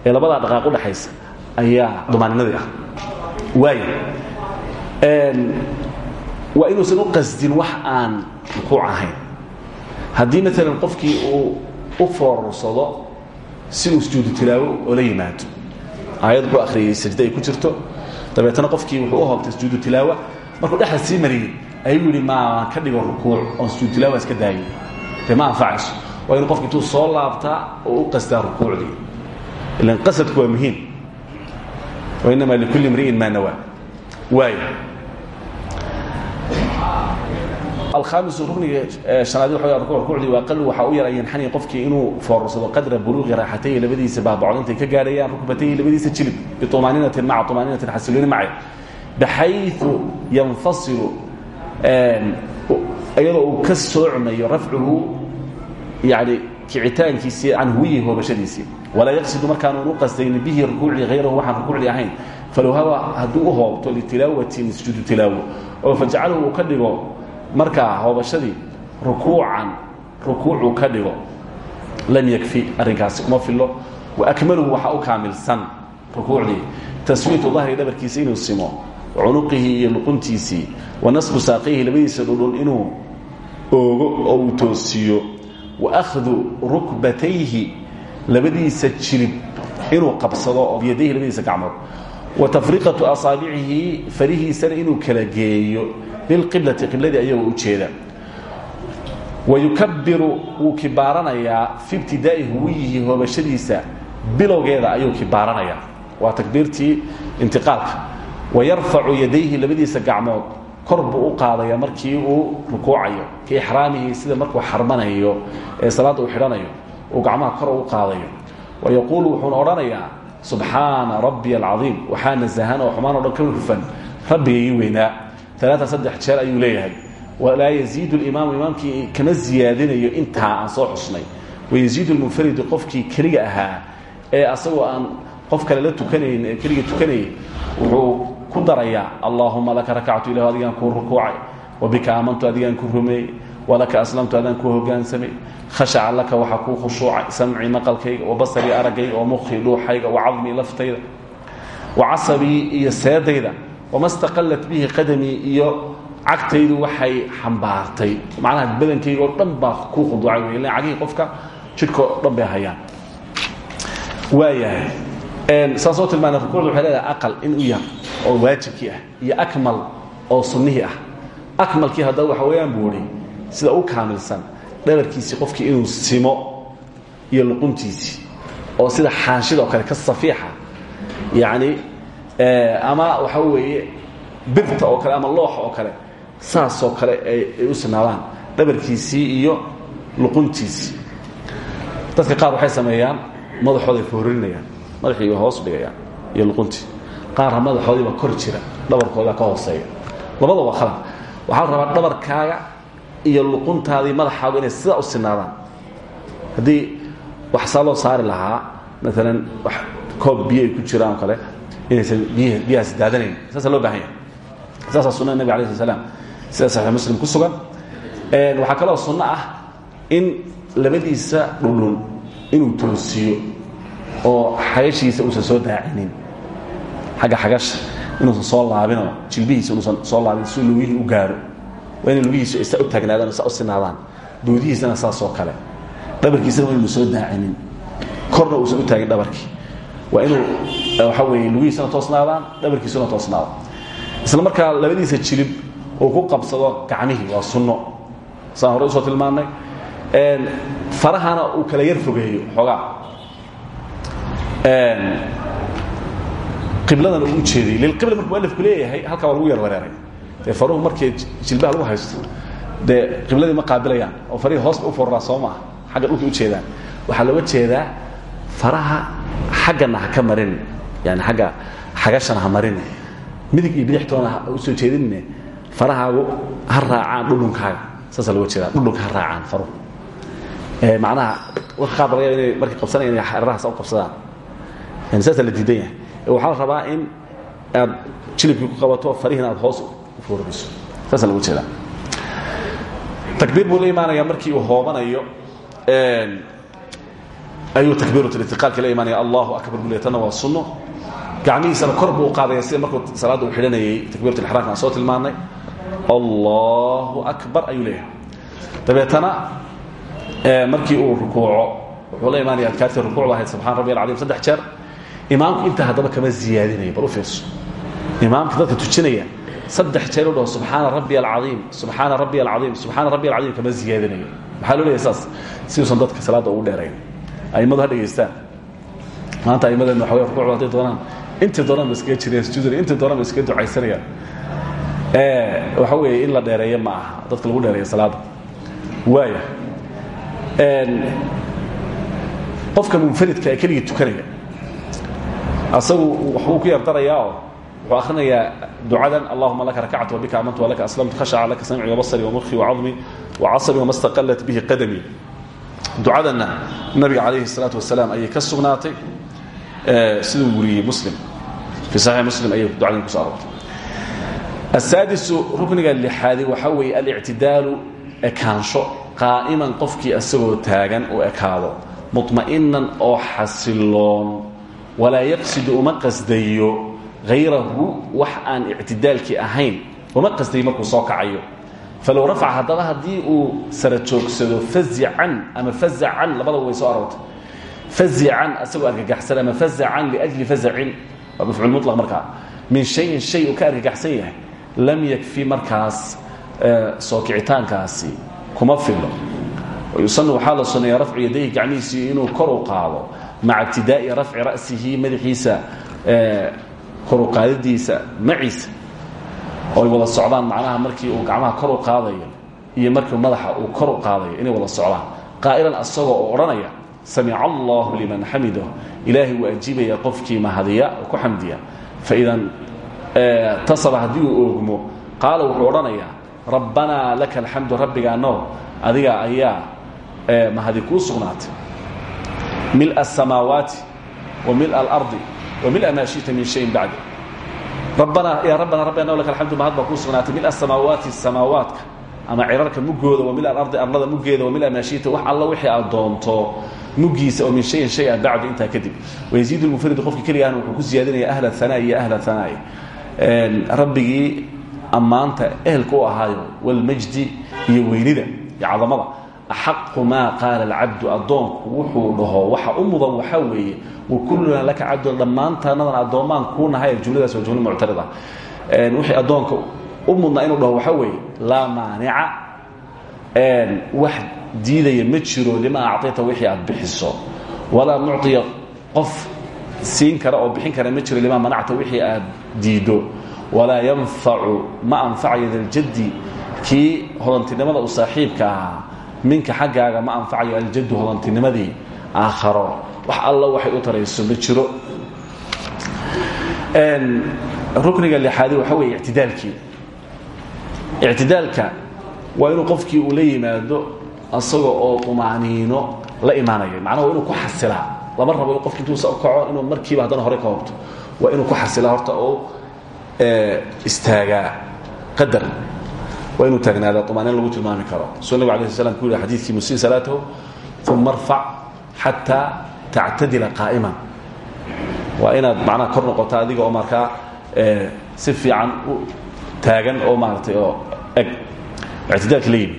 ee labadaa dhaqaaq u dhexaysa ayaa. Dumaaninadii ah. Waaya waa inuusan u qasdin wax aan rukuuc ahayn. Haddii maalan qofkii uu u foorarsado si uu sujuudu tilaawo oo la yimaado. Aayad wuxuu akhriyey sajde ay ku jirto. Dabeetana qofkii wuxuu u hoobtay sujuudu tilaawa markuu dhexda sii mariyey ayuu yidhi maan ka dhigo rukuuc oon sujuud tilaawa iska daayo. Dee ma anfacayso. Waa inu qofki intuu soo laabtaa oo u qastaa rukuucdii. Ilan qasadku waa muhiim wa inama likulli imri'in maa nawaa waaya alhaamisu rukniga hanaadi wa rukuucdii waa qal waxaa u yar an yanxani qofkii inuu foorarsado qadra buluuqi raaxatayhi labadiisa baabacod intay ka gaarayaan rukbatayhi labadiisa jilib biumaaninatin maca umaaninatin xasilooni mace baxayu yanfasilu iyadoo uu ka soocmayo rafcuhu yani kicitaankiisii can huwihi hoobashadiisii walaa yaqsidu markaanu u qasdayni bihi rukuucii hayrahu waxaan rukuucdii ahayn falow hawa hadduu u hoobto litilaawatin sujuudu tilaawo oo fajcalahu uu ka dhigo markaa hoobashadii rukuucan rukuucuu ka dhigo lam yakfi arrinkaasi kuma filo waakmaluhu waxaa u kaamilsan rukuucdii taswiitu dahri dhabarkiisa inuu simo cunuqihi iyo luquntiisii wa nasbu saaqayhi labadiisa dhudhun inuu oogo oo uu toosiyo wa akhdu rukbatayhi labadiisa jilib inuu qabsado oo biyadayhi labadiisa gacmood. Wa tafriqatu asaabicihi farihiisana inuu kala geeyo lilqiblati qibladii ayagoo u jeeda. Wayukabiru wuu kibaaranayaa fi ibtidaa'i huwiyihi hoobashadiisa bilowgeeda ayuu kibaaranayaa. Waa takbiirtii intiqaalka wayarfacu yadayhi labadiisa gacmood kor u qaadaya markii uu rukuucayo ka ixraamihi sida markuu xarmanayo ee salaadda uu xidhanayo uu gacmaha kor u qaadayo. Wayaquulu wuxuuna odhanayaa subxaana rabbiya alcaiim waxaa nasahan oo xumaan o dhan ka hufan rabbigayii weynaa. Alaaa saddex jeer ayuu leeyahay. Walaa yaziidu limaamu imaamkii kama ziyaadinayo intaa aan soo xusnay. Wayaziidu lmunfaridu qofkii keliga ahaa ee asagoo aan qof kale la tukanayn ee keliga tukanayay wuxuu ku darayaa allaahuma laka rakactu ilah adigaan kuu rukuucay. Wabika aamantu adigaan ku rumeeyey walaka aslamtu adaan kuu hogaansamay khashaca laka waxaa kuu khushuucay samcii maqalkayga wa basarii araggayga wa mukhii dhuuxayga wa cadmii laftayda wa casabii iyo seedayda wama staqallat bihi qadamii iyo cagtaydu waxay xambaartay. Macnaha badankayga oo dhan baa kuu khuduucay wey ila cagihii qofka jidhka oo dhan bay hayaan. Waayahay saasoo tilmaana rukuucda waxay leedahay aqal in u yar oo waajibkii ah iyo akmal oo sunnihii ah. Akmalkii haddaba waxa weeyaan buu ihi sida u kaamilsan dhabarkiisii qofkii inuu simo iyo luquntiisii oo sida xaanshida oo kale ka safiixa yacni ama waxa weeye birta oo kale ama looxa oo kale saasoo kale ay u sinaadaan dhabarkiisii iyo luquntiisii dadka qaar waxay sameeyaan madaxooday foorinayaan madaxii hoos dhigayaan iyo luquntii. Qaarna madaxoodiiba kor jira dhabarkooda ka hooseeya. Labada waa khalad. Waxaa rabaa dhabarkaaga iyo luquntaadii madaxaagu inay sidaa u sinaadaan. Haddii wax saa loo saari lahaa maalan koob biyo ay ku jiraan oo kale inaysan biy biyahaas daadanayn. Saasa loo baahan yahay. Saasaa sunada nabig ala sl slam sida saxiix muslim ku sugan. Waxaa kaloo sunno ah in labadiisa dhudhun inuu toosiyo oo xagashiisa uusan soo daacinin. Xagga xagasha inuusan soo laabinoo jilbihiisa inuusan soo laabin si lugihii u gaaro waa inay lugihiisu saa u taagnaadaan saa u sinaadaan. Doodihiisana saas oo kale. Dhabarkiisana waa inu soo daacinin. Korna uusan u taagin dhabarkii. Waa inuu waxa weeye lugihiisana toosnaadaan dhabarkiisuna toosnaado isla markaa labadiisa jilib uu ku qabsado gacmihii waa sunno. Saan hore u soo tilmaannay. Farahana uu kala yar fogeeyo xoogaa qibladan uu ujeeday lilqibla markuu mualifku leeyahay halkaa waa lagu yar wareeray dee faruhu markii jilbaha lagu haysto dee qibladii ma qaabilayaan oo farihii hoos ba u foorraa soo maaha xagga dhulka ujeedaan waxaa looga jeedaa faraha xaggana ha ka marin yani agga xagashana ha marin. Midig iyo bidixtoona ha u soo jeedinne farahaagu ha raacaan dhudhunkaaga saasa looga jeeda dhudhunka ha raacaan faruhu. Macnaha warka qaar ba laga inay markay qabsanaya inay xerarahaas u qabsadaan. Yani saasa la diidan yahay. Waxaa la rabaa in aad jilibkii ku qabato farihina aad hoos takbiir buu la imaanaya markii uu hoobanayo ayuu takbiiratulitiqaalka la imaanaya. Allahu akbar buu le tanna waa sunno. Gacmihiisana kor buu qaadaya sida markuu salaadda uu xidhanayay takbiiratulixraamka aan soo tilmaannay allahu akbar ayuu leeyahay. Dabeetana markii uu rukuuco wuxuu la imaanaya adkaartii rukuucda ahayd subxaan rabbi alcadiim saddex jeer. Imaamku intaa haddaba kama ziyaadinayo bal u fiirso. Imaamka dadka tujinaya saddex jeer u dhaho subxaana rabbi alcaiim subxaana rabbi alcaiim subxaana rabbi kama ziyaadinayo maxaa loo leeyahay saas? Dadka salaadda ugu dheerayn. A'immadu ha dhegaystaan maanta a'immadeenna waxa wey rukuucda hadday doonaan. Intii doonaan ba iskaga jireen sujuudana doonaan ba iskaga ducaysanayaan. Waxa weeye in la dheereeyo ma aha. Dadka lagu dheereeyo salaadda. Waaya qofka munfaridka ee tukanaya asagu waxbuu ku yardarayaa wuxuu akrinayaa ducadan allahuma laka rakactu wabika amantu walaka aslamtu khashaca laka samci wabasari wamurkhi wacadmi wacasbi wama staqalat bihi qadami. Ducadanna nabiga calayhi salaatu wasalaam ayay ka sugnaatay siduu wariyey muslim. Fii saxiix muslim ayay ducadan kuso aroortay asaadisu rukniga lixaadi waxaa weeye alictidaalu ekaansho qaa'iman qofkii isagoo taagan uu ekaado mutma'inan oo xasiloon walaa yaqsidu uma hayrahu wax aan ictidaalkii ahayn uma qasdayo markuu soo kacayo falow rafca haddaba haddii uu sara joogsado fazican ama fazacan labadaba way soo aroortay fazican asagoo argagaxsan ama fazacan liajli fazacin waa mafcuul mulaq markaa min shayin shay uu ka argagaxsan yahay lam yakfi markaas soo kicitaankaasi kuma filo yusanu waxaa la suneeya rafcu yadayhi gacmihiisii inuu kor u qaado maca ibtidaa'i rafci ra'sihi madaxiisa koru qaadidiisa maciisa oo ay wada socdaan macnaha markii uu gacmaha koru qaadayo iyo markii madaxa uu koru qaadayo inay wada socdaan. Qaa'ilan asagoo oo odhanaya samica allahu liman xamidah ilaahay wuu ajiibaya qofkii mahadiya oo ku xamdiya. Faidan tasaba haddii uu oogmo qaala wuxuu odhanayaa rabbanaa laka alxamdu rabbigaa now adiga ayaa mahadi kuu sugnaatay? Mil asamaawaati wa mil alardi mil maa shita min shayin bacd rabbanaa ya rabbana rabbana laka alxamdu mahad baa kuu sugnaatay mil asamaawaati samaawaadka ama cirarka mugooda wa mil alardi arlada muggeeda wa mil maa shita wax alla wixii aad doonto muggiisa oo min shayin shay ah bacdu intaa kadib wayaziid lmufridu qofkii keligaana wuxuu ku siyaadinaya ahla hanaa'i iyo ahla hanaa'i rabbigii ammaanta ehelka u ahaayo walmajdi iyo weynida iyo cadamada axaqu maa qaala alcabdu addoonku wuxuu dhaho waxa u mudan waxaa weeye wakullunaa laka cabdun dhammaantaanadan addoommaan kuu nahay jumladaas waa jumla muctarida wixii addoonka u mudnaa inuu dhaho waxaa weeye laa maanica wax diidaya ma jiro lima acطayta wixii aad bixiso walaa mucطiya qof siin kara oo bixin kara ma jiro limaa manacta wixii aad diido walaa yanfacu ma anfacayo daljaddi kii hodantinimada u saaxiibka ahaa minka xaggaaga ma anfacayo aljaddu hodantinimadii aakharo. Wax alla waxay u tarayso ma jiro. Rukniga lixaadi waxa weeye ictidaalkii. Ictidaalka waa inuu qofkii uu la yimaado asaga oo طumaaniino la imaanaya macnaha waa inuu ku xasilaa lama rabo in qofki intuu sa kaco inuu markiiba haddana hore ka hobto waa inuu ku xasilaa horta oo istaagaa qadar waa inuu taagnaada طumaaniin lagu tilmaami karo suu nabig alay slam ku yihi xadiidkii musii salaatahu uma arfac xataa tactadila qaa'iman waa inaad macnaha kor noqoto adiga oo markaa si fiican u taagan oo maaratay oo eg ictidaalka la yimi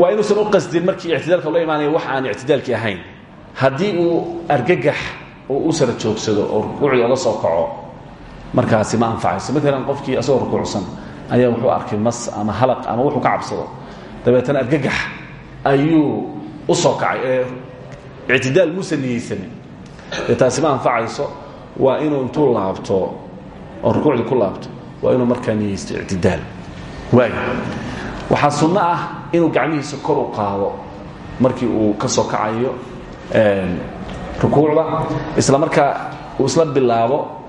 waa inuusan u qasdin markii ictidaalka ula imaanaya wax aan ictidaalkii ahayn haddii uu argagax uu u sara joogsado oo rukuucdii oga soo kaco markaasi ma anfacayso maalan qofkii asagoo rukuucsan ayaa wuxuu arkay mas ama halaq ama wuxuu ka cabsado. Dabeetana argagax ayuu u soo kacay ee ictidaal muusan niyeysanin dee waa inuu intuu laabto oo rukuucdii ku laabto waa inuu markaa niyeysto ictidaal. Waay waxaa sunno ah inuu gacmihiisa kor u qaado markii uu ka soo kacayo rukuucda isla markaa uu isla bilaabo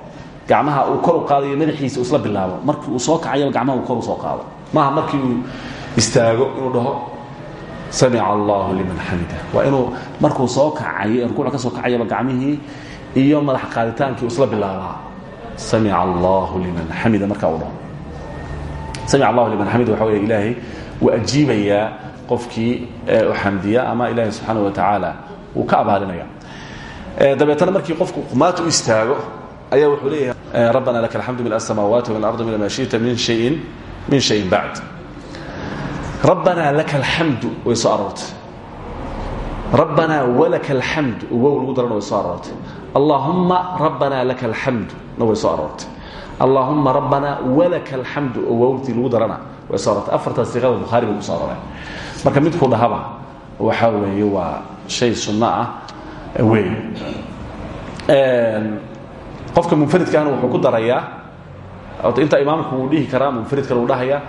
gacmaha uu kor u qaadayo madaxiisa isla bilaabo. Markii uu soo kacayaba gacmaha uu kor u soo qaado. Maaha markii uu istaago inuu dhaho samica allahu liman xamida waa inuu markuu soo kacayo ee rukuucda ka soo kacayaba gacmihii iyo madax qaaditaankii isla bilaabaa. Samica allahu liman xamida markaa uu dhaho. Samic allahu liman xamid waxa wey ilaahay wuu ajiibayaa qofkii u xamdiya ama ilaahay subxaana wa tacaala wuu ka abaalinaya. Dabeetana markii qofku qumaata u istaago ayaa wuxuu leeyahay rabbana laka alxamdu mil asamaawaati wmil ardi mil ma shita min hayin min shayin bacd rabbanaa laka alxamdu way soo aroortay. Rabbanaa walaka alxamdu wow lagu darana way soo aroortay. Allaahumma rabbanaa laka alxamdu na way soo aroortay. Allahuma rabbana walaka alxamdu oo waawtii lagu darana way soo arortay afartaas siiqada bukhaari bay ku soo arooreen marka midkuu dhahaba waxaa weeye waa shay sunno ah wey qofka munfaridka ahna wuxuu ku darayaa inta imaamku wuu dhihi karaa munfaridkana wuu dhahayaa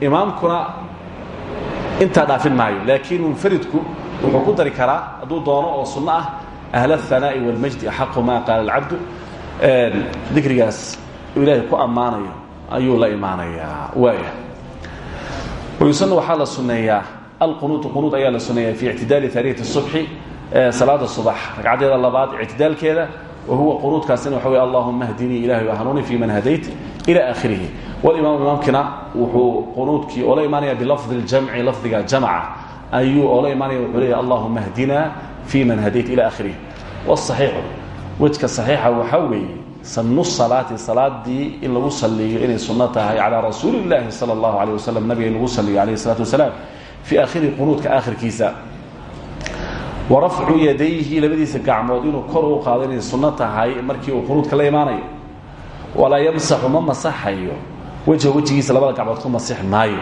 imaamkuna intaa dhaafin maayo laakiin munfaridku wuxuu ku dari karaa hadduu doono oo sunno ah ahla الhanaa'i wاlmajdi axaqu ma qaala اlcabdu dikrigaas uu ilaahay ku ammaanayo ayuu la imaanayaa waaya wayusana waxaa la sunneeyaa alqunuutu qunuud ayaa la sunneeyaa fi ictidaali taarikati الصubxi salaada subax ragcaddeeda labaad ictidaalkeeda wa huwa qunuudkaasina waxa wey allahuma hdinii ilahay hanuuni fi man hadayt ila akhirihi walimaam imaamkina wuxuu qunuudkii oola imaanaya bilafdi اljamci lafdiga jamca ayuu oola imaanaya wuxuu leeyahy allahuma hdina fi man hadayt ila akhirihi wاصaxiixu wejka saxiixa waxaa weeye sanu salaati salaadii in lagu saliyo inay sunno tahay calaa rasuuli اllaahi salى اllahu alيه waslm nabiga in lagu saliyo alayh الsalatu wasalaam fii akhiri qunuudka aakhirkiisa wa rafcu yadayhi labadiisa gacmood inuu kor u qaado inay sunno tahay markii uu qunuudka la imaanayo. Walaa yamsaxu ma masaxayo. Wejha wejigiisa labada gacmood ku masix maayo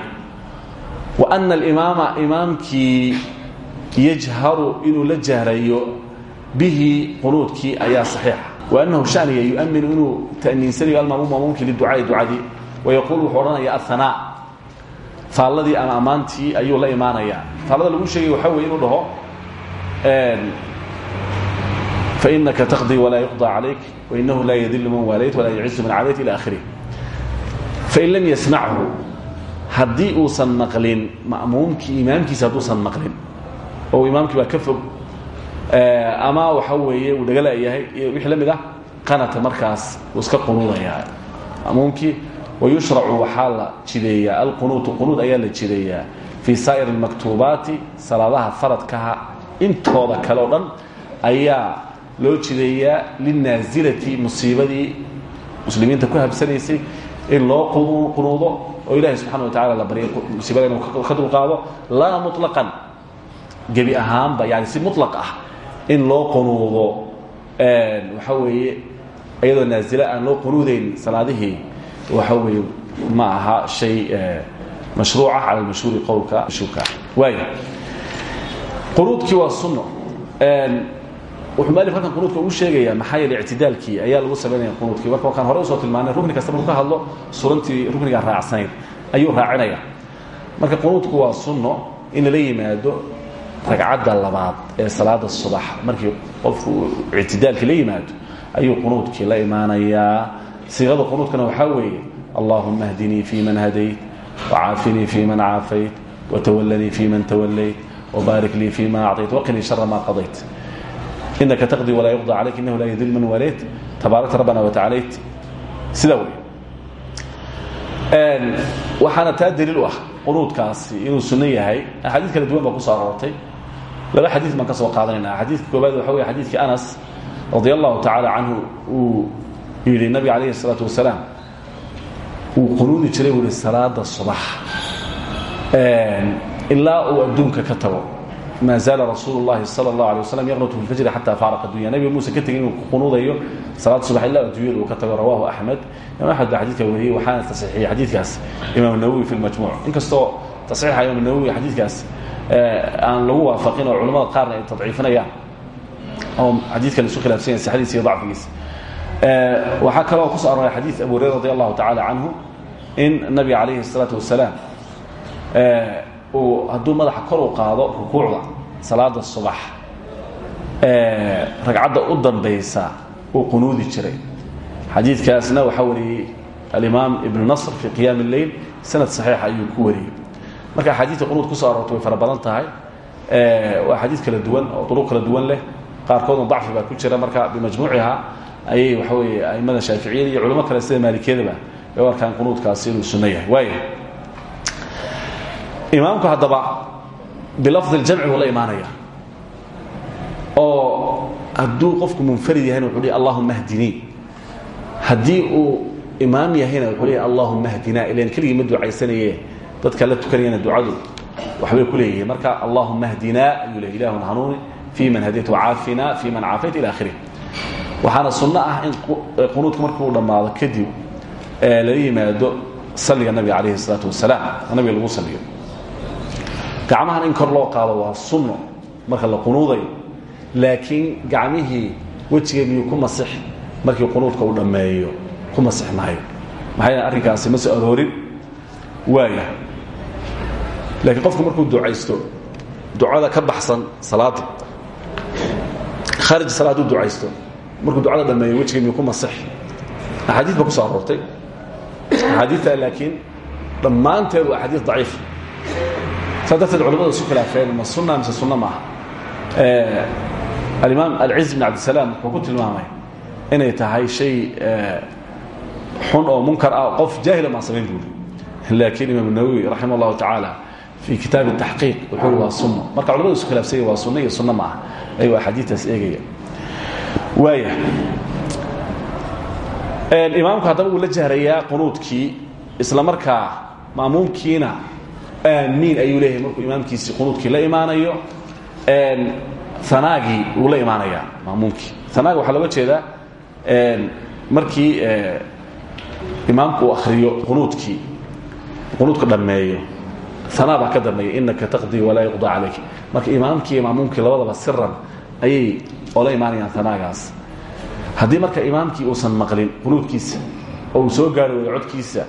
wa ana alimaama imaamkii yajharu inuu la jahrayo bihi qunuudkii ayaa saxiixa. Waanahu shaniga yuaminu inuu ta'niinsanayo almaamuum maamuumkii liducaai ducadii wayaquulu wuxuu odhanaya ahanaa faalladii ama ammaantii ayuu la imaanayaa. Faallada lagu sheegay waxaa weye inuu dhaho fainaka taqdii walaa yuqضى calayk wainahu laa yadilu man waalayt walaa yacizu man calayt ila akhirih fain lam yasmachu haddii uusan maqlin ma'muumkii imaamkiisa hadduusan maqlin oo imaamkii baa ka fog ama waxa weeye uu dhagalayahay iyo wixii la mid ah qanata markaas uu iska qunuudayaa ma'muumkii wayushracu waxaa la jideeyaa alqunuutu qunuud ayaa la jideeyaa fii saa'ir اlmaktuubaati salaadaha faradkaha intooda kale dhan ayaa loo jideeyaa linaasilati musiibadii muslimiinta ku habsanaysay in loo qunuudo oo ilahi subxana wa tacala la barya musiibada inuu ka dulqaado. Laa muطlaqan gebi ahaanba yani si muطlaq ah in loo qunuudo waxa weeye iyadoo naazilo aan loo qunuudayn salaadihii waxa weeye ma aha shay mashruuca cala almashhuuri qowlka mashhuurka. Waaya qunuudkii waa sunno. Wuxuu mualif halkan qunuudka ugu sheegayaa maxaa yeele ictidaalkii ayaa lagu samaynaya qunuudkii marka wakaan hore u soo tilmaanay rukni kasta markuu ka hadlo surantii ruknigaa raacsanayd ayuu raacinaya marka qunuudku waa sunno in lala yimaado ragcadda labaad ee salaada subax. Markii qofku ictidaalkii la yimaado ayuu qunuudkii la imaanayaa. Siiqada qunuudkana waxaa weeye allahuma hdinii fi man hadayt wcaafinii fi man caafayt wtawalanii fi man tawallayt wbaarik lii fi ma acطayt waqinii shara ma qadayt inaka taqdii walaa yuqضى calayk inahu laa yadil man walayt tabaarakta rabbana watacalayt sidaa wey waxaana taa daliil u ah qunuudkaasi inuu sunno yahay axaadiid kala duwan baa kusoo aroortay laba xadiid baan ka soo qaadanayna xadiidka koobaad waxa wey xadiidkii anas radi allahu tacaala canhu uu yidhi nabiga calayhi الsalaatu wasalaam wuu qunuudi jiray buu hi salaada subax ilaa uu adduunka ka tago ma zaala rasuul اllahi salى اllah alيه waslam yaqnutu fi اlfajri xata faaraqa dunya nabiga muuse ka tegin inuu qunuudayo salaad subax ilaa adduunyada uu ka tago rawahu axmed imam axmed baa xadidka wariyey waxaana taصiixiyey xadiidkaas imaam nawowi fi lmajmuuc inkastoo taصiixa imaam nawowi xadiidkaas aan lagu waafaqin oo culamada qaarna ay tadciifinayaan oo xadiidkan isu khilaafsan yahay sixadiisa iyo dacfigiisa waxaa kaloo ku soo arooray xadiid abu hurayra radi allahu tacaala canhu in nabiga calayhi الsalaatu wasalaam uu hadduu madaxa kor u qaado rukuucda salaada subax ragcadda u dambaysa uu qunuudi jiray. Xadiidkaasna waxaa wariyey alimaam ibnu nasr fi qiyaam اleyl sanad saxiixa ayuu ku wariyey. Marka axaadiidta qunuud ku soo aroortay way fara badan tahay waa xadiid kala duwan oo duruq kala duwan leh. Qaarkoodna dacfi baa ku jira marka bimajmuuciha ayay waxa weeye aimada shaaficiyada iyo culamo kale sida maalikiyadaba ay u arkaan qunuudkaasi inuu sunno yahay. Waaya imaamku haddaba bilafdi اljamci buu la imaanaya oo hadduu qofku munfarid yahayna wuxuu leey allahuma hdinii haddii uu imaam yahayna wuxuu leeyahy allahuma hdinaa ilan keligii ma ducaysanaye dadka la tukanayana ducadu waxbay ku leeyihiin marka allahuma hdinaa ayuu leey ilahun hanuuni fii man hadayt wacaafina fii man caafayt ila akhirih waxaana sunno ah in qunuudka markuu dhammaado kadib lala yimaado salliga nabiga calayhi الsalaatu wasalaam nabiga lagu saliyo gacmahan in kor loo qaado waa sunno marka la qunuudayo laakiin gacmihii wejiga miyuu ku masix markii qunuudka uu dhammeeyo ku masix maayo. Maxay arrinkaasi ma soo aroorin? Waaya. Laakiin qofku markuu ducaysto ducada ka baxsan salaada khaarij salaad u ducaysto markuu ducada dhammeeyo wejiga miyuu ku masix. Axaadiid ba ku soo aroortay. Axaadiidta laakiin dhammaanteed waa axaadiid daciif saa darteed culamadu isu khilaafeen ma sunna mise sunno maaha? Alimaam alciz bn cabdisalaam wuxuu ku tilmaamay inay tahay shay xun oo munkar ah qof jaahila maa samayn buuri. Laakiin imaam nawowi raximah allahu tacaala fii kitaab taxqiiq wuxuu waa sunno marka culamadu isu khilaafsanya waa sunno iyo sunno maaha ayuu axaadiidtaas eegaya. Waaya imaamku haddaba uu la jahrayaa qunuudkii isla markaa maamuumkiina aamiin ayuu leeyahay markuu imaamkiisii qunuudkii la imaanayo. Anaagii wuu la imaanayaa maamuumkii anaaga waxaa looga jeedaa markii imaamku uu akriyo qunuudkii. Qunuudka dhammeeyo. Anaa baa ka dambeeya inaka taqdii yuqda calayk. Marka imaamkii iyo labadaba siran ayay oola imaanayaan anaagaas haddii marka imaamkii uusan maqlin qunuudkiisa oo soo gaari codkiisa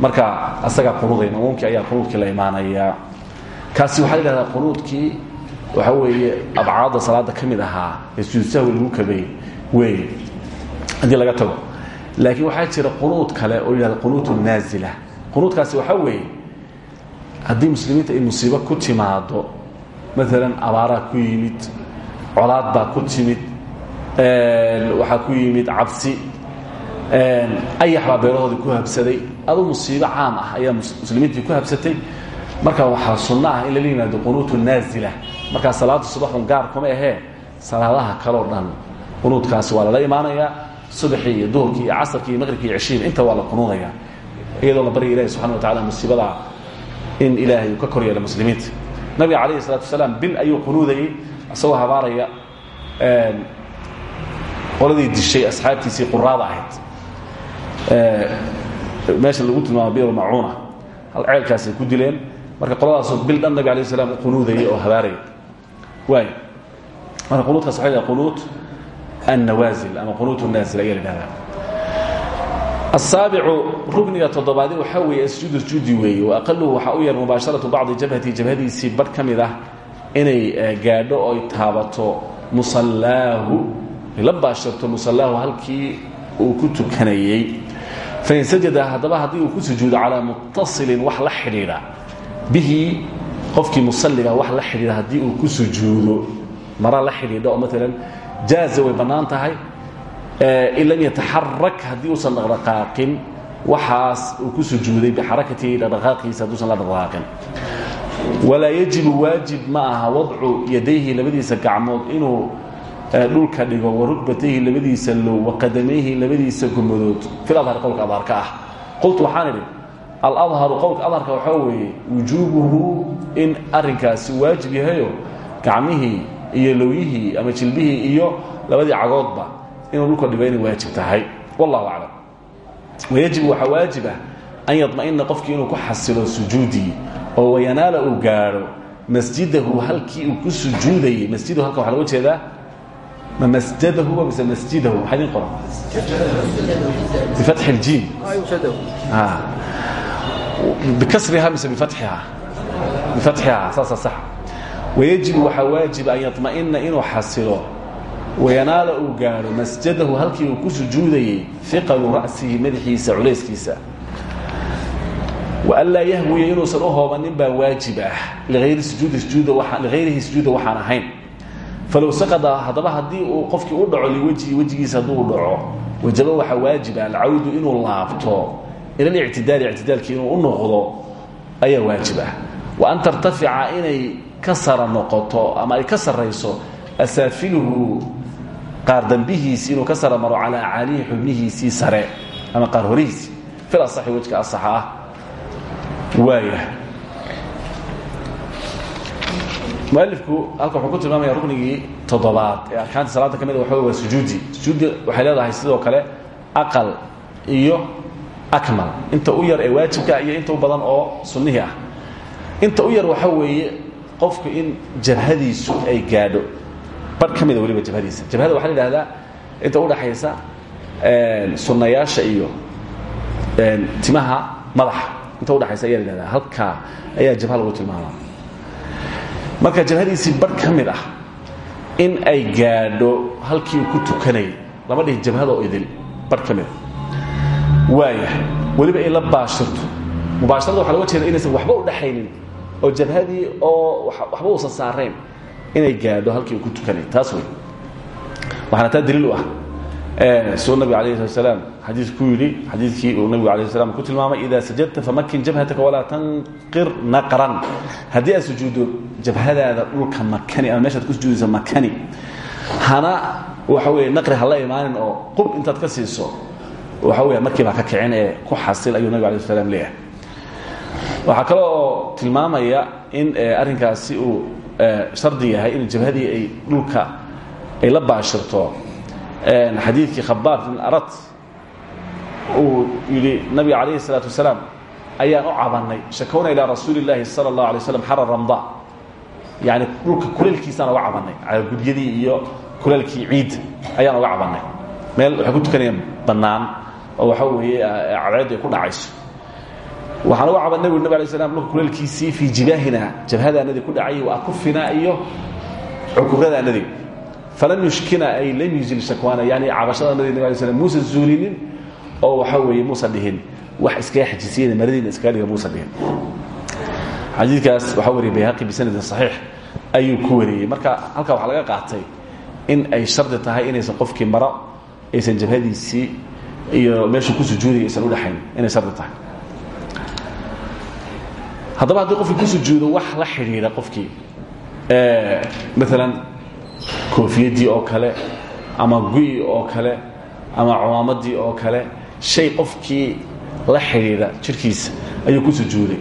marka asagaa qunuuday maamuumkii ayaa qunuudkii la imaanaya kaasi waxaa yidhahdaa qunuudkii waxaa weeye abcaadda salaada ka mid ahaa ee sujuudsahwi lagu kabay weeye. Haddii laga tago. Laakiin waxaa jira qunuud kale oo yidhahda qunuud naazila. Qunuudkaasi waxaa weeye haddii muslimiinta ay musiibo ku timaado maalan abaaraa ku yimid colaad baa ku timid waxaa ku yimid cabsi ayax baa beerahoodii ku habsaday aduu musiibo caam ah ayaa muslimiintii ku habsatay. Marka waxaa sunno ah in lala yimaado qunuutu naazila. Markaa salaada subaxun gaar kuma ahee salaadaha kaleo dhan qunuudkaasi waa lala imaanayaa. Subaxii iyo duhurkii iyo casarkii iyo maqribkii iyo ceshiiba inta waa la qunuudaya iyadoo la barya ilahi subxana wa tacala musiibadaa in ilaahay uu ka kor yeelo muslimiinta. Nabiga calayhi salatu wasalaam bil ayuu qunuudayey isagoo habaaraya qoladii dishay asxaabtiisii quraada ahayd meesha lagu tilmaamo bir macuuna ceelkaasay ku dileen. Marka qoladaasoo bil dhan nabig alay slam u qunuudayay oo habaaraya waay marka qunuudkaas waxa la qunuut annawaasil ama qunuut naazil ayaa la dhahdaa asaabicu rugniga toddobaadi waxaa weeye asjuudu sujuudi weeye wa aqaluhu waxaa u yar mubaasharatu bacdi jabhati jabhadiisii barh ka mid ah inay gaadho oy taabato musallaahu la baashirto musalaahu halkii uu ku tukanayey fain sajada haddaba haddii uu ku sujuudo calaa muttasilin wax la xidhiidha bihi qofkii musalliga wax la xidhiidha haddii uu ku sujuudo mara la xidhiidha oo maalan jaaza way bannaan tahay in lam yataxarak haddii uusan dhaqdhaqaaqin waxaas uu ku sujuuday bixarakatihi dhaqdhaqaaqiisa hadduusan la dhaqdhaqaaqin walaa yajibu waajib ma aha wadcu yadayhi labadiisa gacmood inuu dhulka dhigo warugbatayhi labadiisa low waqadamayhi labadiisa gumadood. Fil adhar qowlka adhaarka ah. Qultu waxaan idhi aladharu qowlka adharka waxaa weeye wujuubuhu in arrinkaasi waajib yahayo gacmihii iyo lowyihii ama jilbihii iyo labadii cagoodba inuu dhulka dhigo inay waajib tahay. Wallahu aclam. Wayajibu waxaa waajibah an yadma'ina qofkii inuu ku xasilo sujuudii oo wayanaala uu masjidahu halkii ku sujuudayey masjidahu halkan waxa loga jeedaa masjadahu mise masjidahu maxaa idin qoran bifatxi اljiim bikasriha mise bifatxiha bifatxiha saasa sax wayajibu waxaa waajiba an yaطma'ina inuu xasilo wayanaala uu gaadho masjadahu halkii uu ku sujuudayey fiqalu ra'sihi madaxiisa culayskiisa waanlaa yahwiya inuusan u hoobanin baa waajib ah liayri sujuudi sujuuda ligayrihi sujuuda waxaan ahayn falow saqada haddaba haddii uu qofkii u dhaco liwejhi wejigiisa hadduu dhaco wajaba waxaa waajiba alcawdu inuu laabto ila lictidaali ictidaalkii inuu u noqdo ayaa waajib ah wa an tartafica inay ka sara noqoto ama ay ka sarayso asaafiluhu qaar dambihiisii inuu ka sara maro calaa caalihi xubnihiisii sare ama qaar horihiisii fil asaxi wejka asaxa ah waaya mualifku halka wuxuu ku tilmaamaya ruknigii toddobaad ee arkaanta salaada ka mid waxa waa sujuudi. Sujuudda waxay leedahay sidoo kale aqal iyo akmal. Inta u yar ee waajibka iyo inta u badan oo sunnihii ah. Inta u yar waxa weeye qofku in jabhadiisu ay gaadho. Bar ka mida weliba jabhadiisa. Jabhada waxaa la yidhahdaa inta udhaxaysa sunnayaasha iyo timaha madaxa. Inta udhaxaysa ayaa la yidhahdaa halkaa ayaa jabha lagu tilmaamaa marka jabhadiisii bar ka mid ah in ay gaadho halkii ku tukanayay lama dhihi jabhadoo idil bar ka mida waaya weliba ay la baashirto. Mubaasharada waxa loga jeeda inaysan waxba u dhaxaynin oo jabhadii oo waxba uusan saarayn inay gaadho halkii ku tukanayay taas wey waxaana taa daliil u ah suu nabiga alayh slat slaam xadiis ku yidhi xadiidkii uu nabigu alayh slam ku tilmaamay ida sajadta famakin jabhataka walaa tanqir naqran. Haddii aad sujuuddo jabhadaada dhulka makani ama meeshaad ku sujuudaysa makani. Hana waxa weye naqri hala imaanin oo qub intaad ka siiso. Waxa weya markiibaa ka kicin ee ku xasil ayuu nabig alay slam leeyahay. Waxaa kale oo tilmaamaya in arrinkaasi uu shardi yahay in jabhadii ay dhulka ay la baashirto xadiidkii khabaar bin arat uu yidhi nabiga calayhi الsalaatu wasalaam ayaan u cabannay shakowna ilaa rasuuli اllaahi salى اllah alay slam xara ramda yani dhulka kuleelkiisaan uga cabannay gudyadii iyo kuleelkii ciid ayaan uga cabannay meel waxay ku tukanayaan bannaan oo waxa weeye cadceeddu ay ku dhacayso waxaan uga cabannay bui nabig alay slam dhulka kuleelkiisii fii jibaahina jabhadaanadii ku dhacay wa akufina iyo cukubadaanadii falam yushkina ay lam yuzil shakwana yani cabashada nabiga nab alay slam muusan zuulinin oo waxa weeye muusan dhihin wax iskaga xajisiyada maradiina iskaga dhiga muusan dhihin xadiidkaas waxaa wariyay bayhaqi bisanadin saxiix ayuu ku wariyey marka halkaa waxaa laga qaatay in ay shardi tahay inaysan qofkii maro aysan jabhadiisii iyo meeshuu ku sujuudaya aysan udhaxayn inay shardi tahay haddaba haddii qofkii ku sujuudo wax la xidhiidha qofkii maalan koofiyadii oo kale ama guyi oo kale ama cumaamadii oo kale shay qofkii la xidhiidha jirkiisa ayuu ku sujuuday.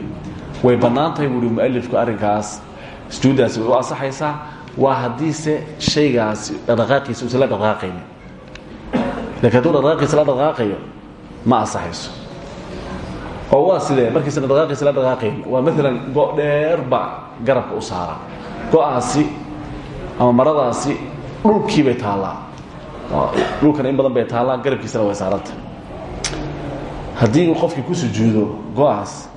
Way bannaan tahay buuhi mualifku arrinkaas. Sujuuddaasi way u ansaxaysaa waa haddiise shaygaasi dhaqdhaqaaqiisa uusan la dhaqaaqaynin lakiin hadduu dhaqdhaqaaqiisa la dhaqaaqayo ma ansaxayso. Oo waa sidee? Markiisan dhaqdhaqaaqiisa la dhaqaaqaynin waa maalan go' dheerba garabka u saara. Go'aasi ama maradaasi dhulkii bay taallaa. Dhulkana in badan bay taallaa garabkiisana way saaranta. Haddii uu qofkii ku sujuudo go'aas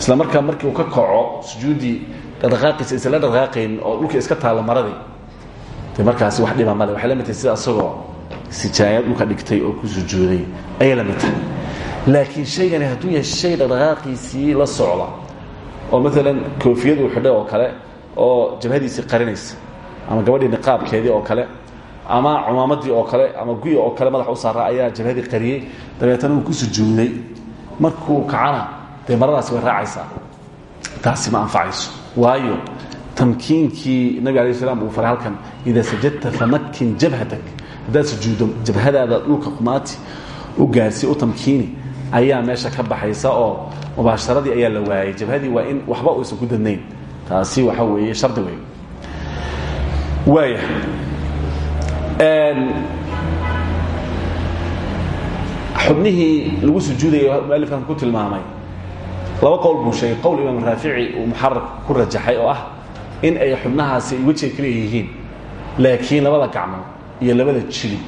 isla markaa markii uu ka kaco sujuuddii dhaqdhaqaaqiisa aysan la dhaqaaqaynin oo dhulkii iska taalla maradii de markaasi wax dhiba male. Waxay la mid tahay sida asagoo sijaayad dhulka dhigtay oo ku sujuuday. Ayay la mid tahay laakiin shaygani hadduu yahay shay dhaqdhaqaaqiisii la socda oo maalan koofiyad uu xidhay oo kale oo jabhadiisii qarinaysa ama gabadhii niqaabkeedii oo kale ama cumaamadii oo kale ama guyi oo kale madaxa u saaraa ayaa jabhadii qariyey. Dabeetana uu ku sujuuday markuu kacana dee way raacaysaa. Taasi ma anfacayso. Waayo tamkiinkii nabig alay slam uu faray halkan idaa sajadta famakin jabhatak haddaad sujuuddo jabhadaada dhulka qumaati u gaarsi u tamkiini ayaa meesha ka baxaysa oo mubaasharadii ayaa la waayay. Jabhadii waa in waxba uusan ku dadnayn. Taasi waxa weeye shardi wey waaya xubnihii lagu sujuudayay mualifkan ku tilmaamay laba qowl buu sheegay qowl imaam raafici uu muxarar ku rajaxay oo ah in ay xubnahaasi wejiga kaliya yihiin laakiin labada gacmood iyo labada jili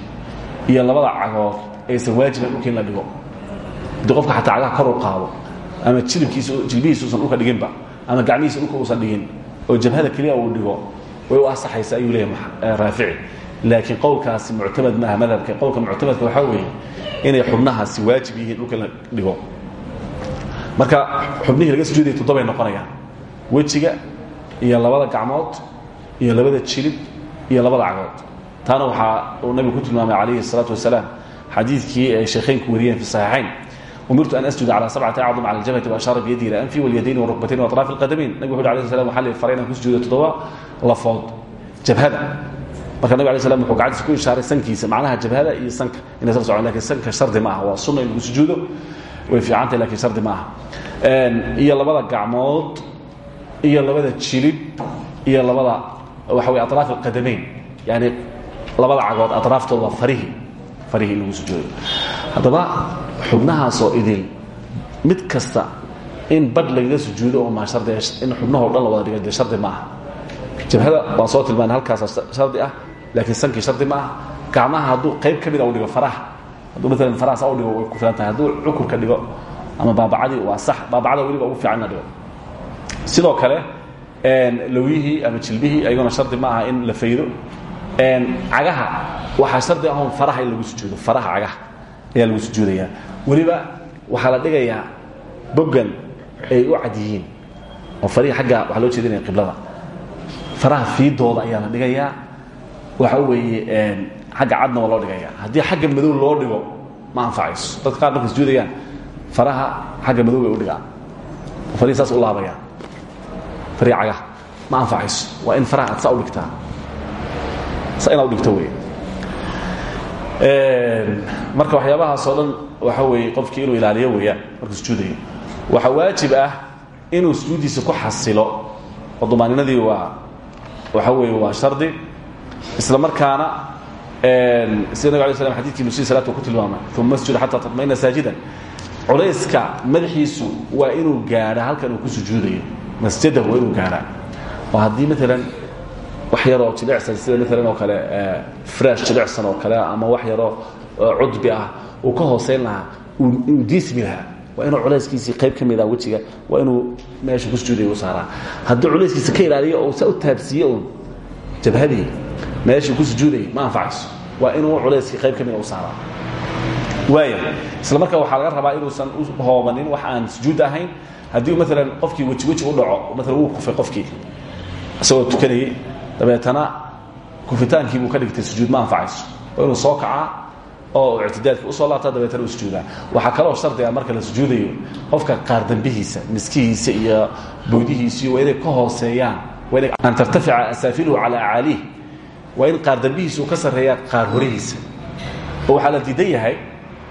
iyo labada cagood aysan waajiban dhulka in la dhigo qofka xataa cagaha kor u qaado ama jilibkiisa jilbihiisa usan dhulka dhiginba ama gacmihiisa dhulka uusan dhigin oo jabhada keliya uu dhigo way u ansaxaysa ayuu leeya eh, raafici. Laakiin qowlkaasi muctamad maaha madhabka qowlka muctamadka waxaa weeye inay xubnahaasi waajib yihiin dhulka la dhigo. Marka xubnihii laga sujuudaya toddobay noqonayaan. Wejiga iyo labada gacmood iyo labada jilib iyo labada cagood. Taana waxaa uu nabigu ku tilmaamay calayhi الsalaatu wasalaam xadiidkii ay sheekhaynku wariyeen fi saxiixayn umirtu an asjuda calى sabcati acdum cala اljabhati waashaara biyadi ila anfi walyadayn warukbatayn waطraafi اlqadamayn nabig wuxu uri alay slam waxa la faray inaan ku sujuudo toddoba lafood jabhada marka nabig alay slam wuxuu gacantiisa ku ishaaray sankiisa macnaha jabhada iyo sanka inay sla socon lakin sanka shardi ma aha waa sunna in lagu sujuudo way fiicantahy lakin shardi ma aha iyo labada gacmood iyo labada jilib iyo labada waxa wey aطraaf اlqadamayn yani labada cagood aطraaftooda waa farihii farihii in lagu sujuudo haddaba xubnahaasoo idil. Mid kasta in badh lagaga sujuudo oo maa shardi in xubnahoo dhan la wada dhiga dee shardi ma aha jabhada waan soo tilmaanay halkaasa shardi ah laakiin sankii shardi ma aha gacmaha hadduu qayb ka mida u dhigo faraha. Hadduu maalan farahaas u dhigo way ku filan tahay. Hadduu cukurka dhigo ama baabacadii waa sax. Baabacada weliba ugu fiican in la dhigo. Sidoo kale lowyihii ama jilbihii ayaguna shardi ma aha in la faydo. Cagaha waxaa shardi ahon faraha in lagu sujuudo. Faraha cagaha ayaa lagu sujuudayaa weliba waxaa la dhigayaa boggan ay u cad yihiin oo farihii agga waxaa loo jeedinaya qiblada. Faraha fiidooda ayaa la dhigayaa. Waxa weeye xagga cadna waa loo dhigaya haddii xagga madow loo dhigo ma anfacayso. Dadka qaar markay sujuudayaan faraha xagga madow bay u dhigaan. Farihii saas u laabayaan. Farihi cagaha ma anfacayso. Waa in faraha aad saa u dhigtaa. Sa inaad u dhigto wey marka waxyaabahaasoo dhan waxa weeye qofkii inuu ilaaliyo weeyaan markuu sujuudayo. Waxaa waajib ah inuu sujuuddiisa ku xasilo. Oo dumaaninadii waa waxa weeye waa shardi. Isla markaana sida nabig alay slam xadidkii nusi salaatu ku tilmaamay uma asjud xataa tatmaina saajidan. Culayska madaxiisu waa inuu gaadha halkan uu ku sujuudayo. Masjada waa inuu gaadhaa. Oo haddii maalan wax yaroo jilicsan sida maalan oo kale frash jilicsan oo kale ama wax yaroo cudbi ah uu ka hooseyn lahaa uu diismi lahaa. Waa inuu culayskiisii qayb ka mida wejiga waa inuu meesha ku sujuudaya u saaraa. Haddii culayskiisa ka ilaaliyo oo saa u taabsiiye uun jabhadii meeshii ku sujuudayay ma anfacayso. Waa inuu culayskii qayb ka mida u saaraa. Waaya isla markaa waxaa laga rabaa inuusan u hoobanin wax aan sujuud ahayn. Haddii maalan qofkii weji weji u dhaco maalan wuu kufay qofkii. Isagoo tukanayey dabeetana kufitaankii buu ka dhigtay sujuud ma anfacayso. Waa inuu soo kacaa oo ictidaalkii u soo laabtaa dabeetana sujuudaa. Waxaa kaloo shardiga marka la sujuudayo qofka qaardambihiisa miskihiisa iyo bowdihiisiyo waa inay ka hooseeyaan an tartafica asaafiluhu calaa acaaliih waa in qaardambihiisa uu ka sarreeyaa qaar horihiisa. Oo waxaa la diidan yahay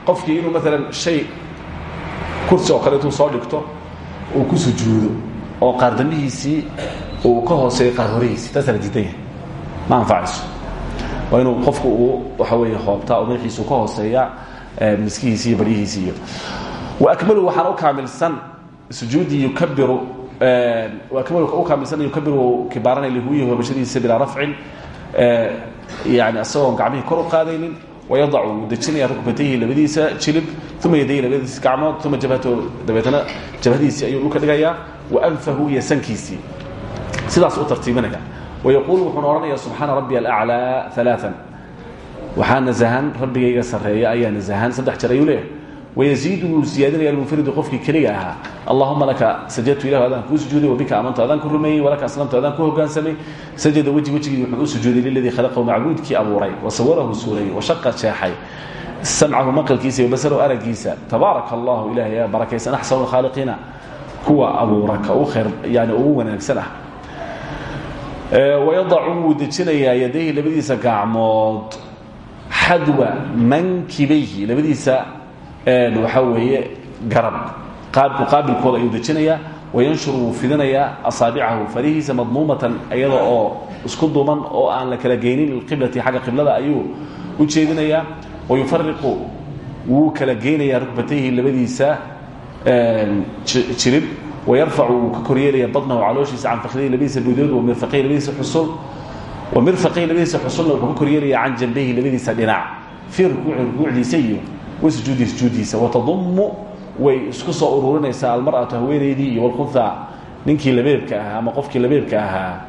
qofkii inuu maalan shay kursi oo kale intuu soo dhigto uu ku sujuudo oo qaardambihiisii uu ka hooseeyo qaar horihiisii. Taasaa la diidan yahay. Ma anfacayso waa inuu qofku uu waxa weeye hoobtaa oo madaxiisu ka hooseeya miskihiisi iyo baryihiisi iyo waakmalu waxaana u kaamilsan sujuudii yukabiru u kaamilsan yukabiru kibaaranay lihuwihi hoobashadiisa bilaa rafcin yani isagoon gacmihii kor u qaadaynin wayadacu wuu dejinaya rukbatayhi labadiisa jilib uma yadayhi labadiisa gacmood uma jabhatahu dabeetana jabhadiisii ayuu dhulka dhigayaa wa anfahu iyo sankiisii sidaas u tartiibinaya wayaquulu wuxuuna odhanaya subxaana rabbi alaclaa alaaan waxaa nasahan rabbigayga sarreeya ayaa nasahan saddex jeer ayuu leeyahay wayaziidu wuu siyaadinaya almunfaridu qofkii keliga ahaa allahuma laka sajadtu ilah adaan kuu sujuuday wabika amantu adaan ku rumeeyey walaka aslamtu adaan ku hogaansamay sajada weji wejigii wuxuu u sujuuday liladii khalaqahu macbuudkii abuuray wasawarahu suurayey washaqa jeexay samcahu maqalkiisa iyo basarahu aragiisa tabaaraka allahu ilahay ayaa barakaysan axsanu lkhaaliqiina kuwa abuura ka u khayr yani ugu wanaagsan ah wayadacu wuu dejinayaa yadayhi labadiisa gacmood. Xadwa mankibayhi labadiisa waxaa weeye garab qaabilkooda ayuu dejinayaa. Wayanshuru wuu fidinayaa asaabicahu farihiisa madmuumatan iyada oo isku duuban oo aan la kala geynin lilqiblati xagga qiblada ayuu u jeedinayaa. Wayufariqu wuu kala geynayaa rukbatayhi labadiisa jirib wayarfacu wuu ka koryeelaya badnahu calooshiisa can fakhdayhi labadiisa budood wamirfaqayhi labadiisa xusul wamirfaqayhi labadiisa xusulna wuxuu ka koryeelaya can jambayhi labadiisa dhinac fii rukuuci rukuucdiisa iyo wasujuudi sujuudiisa watadummu way isku soo ururinaysaa almar'atu haweenaydii iyo walkhunha ninkii labeebka ahaa ama qofkii labeebka ahaa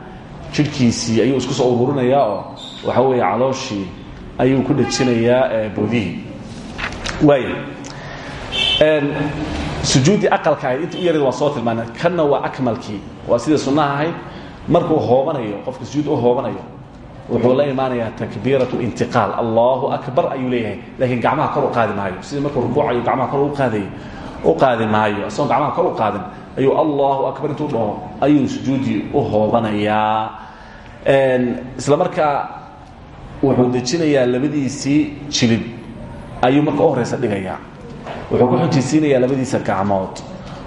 jidhkiisii ayuu isku soo ururinayaa oo waxa weeye calooshii ayuu ku dhejinayaa boodihii waay sujuuddii aqalka ahayd inta u yareed waan soo tilmaanay kanna waa akmalkii. Waa sida sunnaha ahayd. Markuu hoobanayo qofka sujuud u hoobanayo wuxuu la imaanayaa takbiirat intiqaal. Allahu akbar ayuu leeyahay laakiin gacmaha kor u qaadi maayo. Sidii markuu rukuucayo gacmaha kor u qaaday u qaadi maayo. Isagoon gacmaha kor u qaadin ayuu allahu akbar intuu dhaho ayuu sujuuddii u hoobanayaa. Isla markaa wuxuu dejinayaa labadiisii jilib ayuu marka u horeysa dhigayaa wuxuu ku xujisiinayaa labadiisa gacmood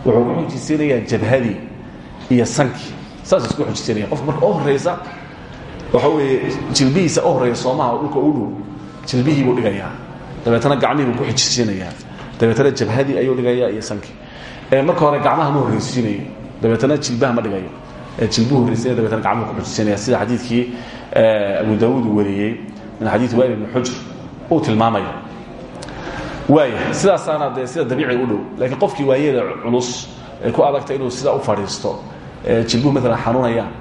wuxuu ku xujisiinayaa jabhadii iyo sankii saas isku xujisiinaya qofka marka u horeysa waxa weeye jilbihiisa u horreeya soomaha dhulka u dhow jilbihii buu dhigayaa. Dabeetana gacmihii buu ku xijisiinayaa dabeetana jabhadii ayuu dhigayaa iyo sankii marka hore gacmaha ma horreysiinayo dabeetana jilbaha ma dhigayo. Jilbuhu horreysaya dabeetana gacmuhu ku xujisiinaya sida xadiidkii abu daawuud uu wariyey min xadiid wail ibni xujr uu tilmaamayo waaya sidaasaana dee sida dabiiciga u dhow. Laakiin qofkii waayeeda culus ay ku adagta inuu sidaa u fadhiisto jilbuhu maalan xanuunayaan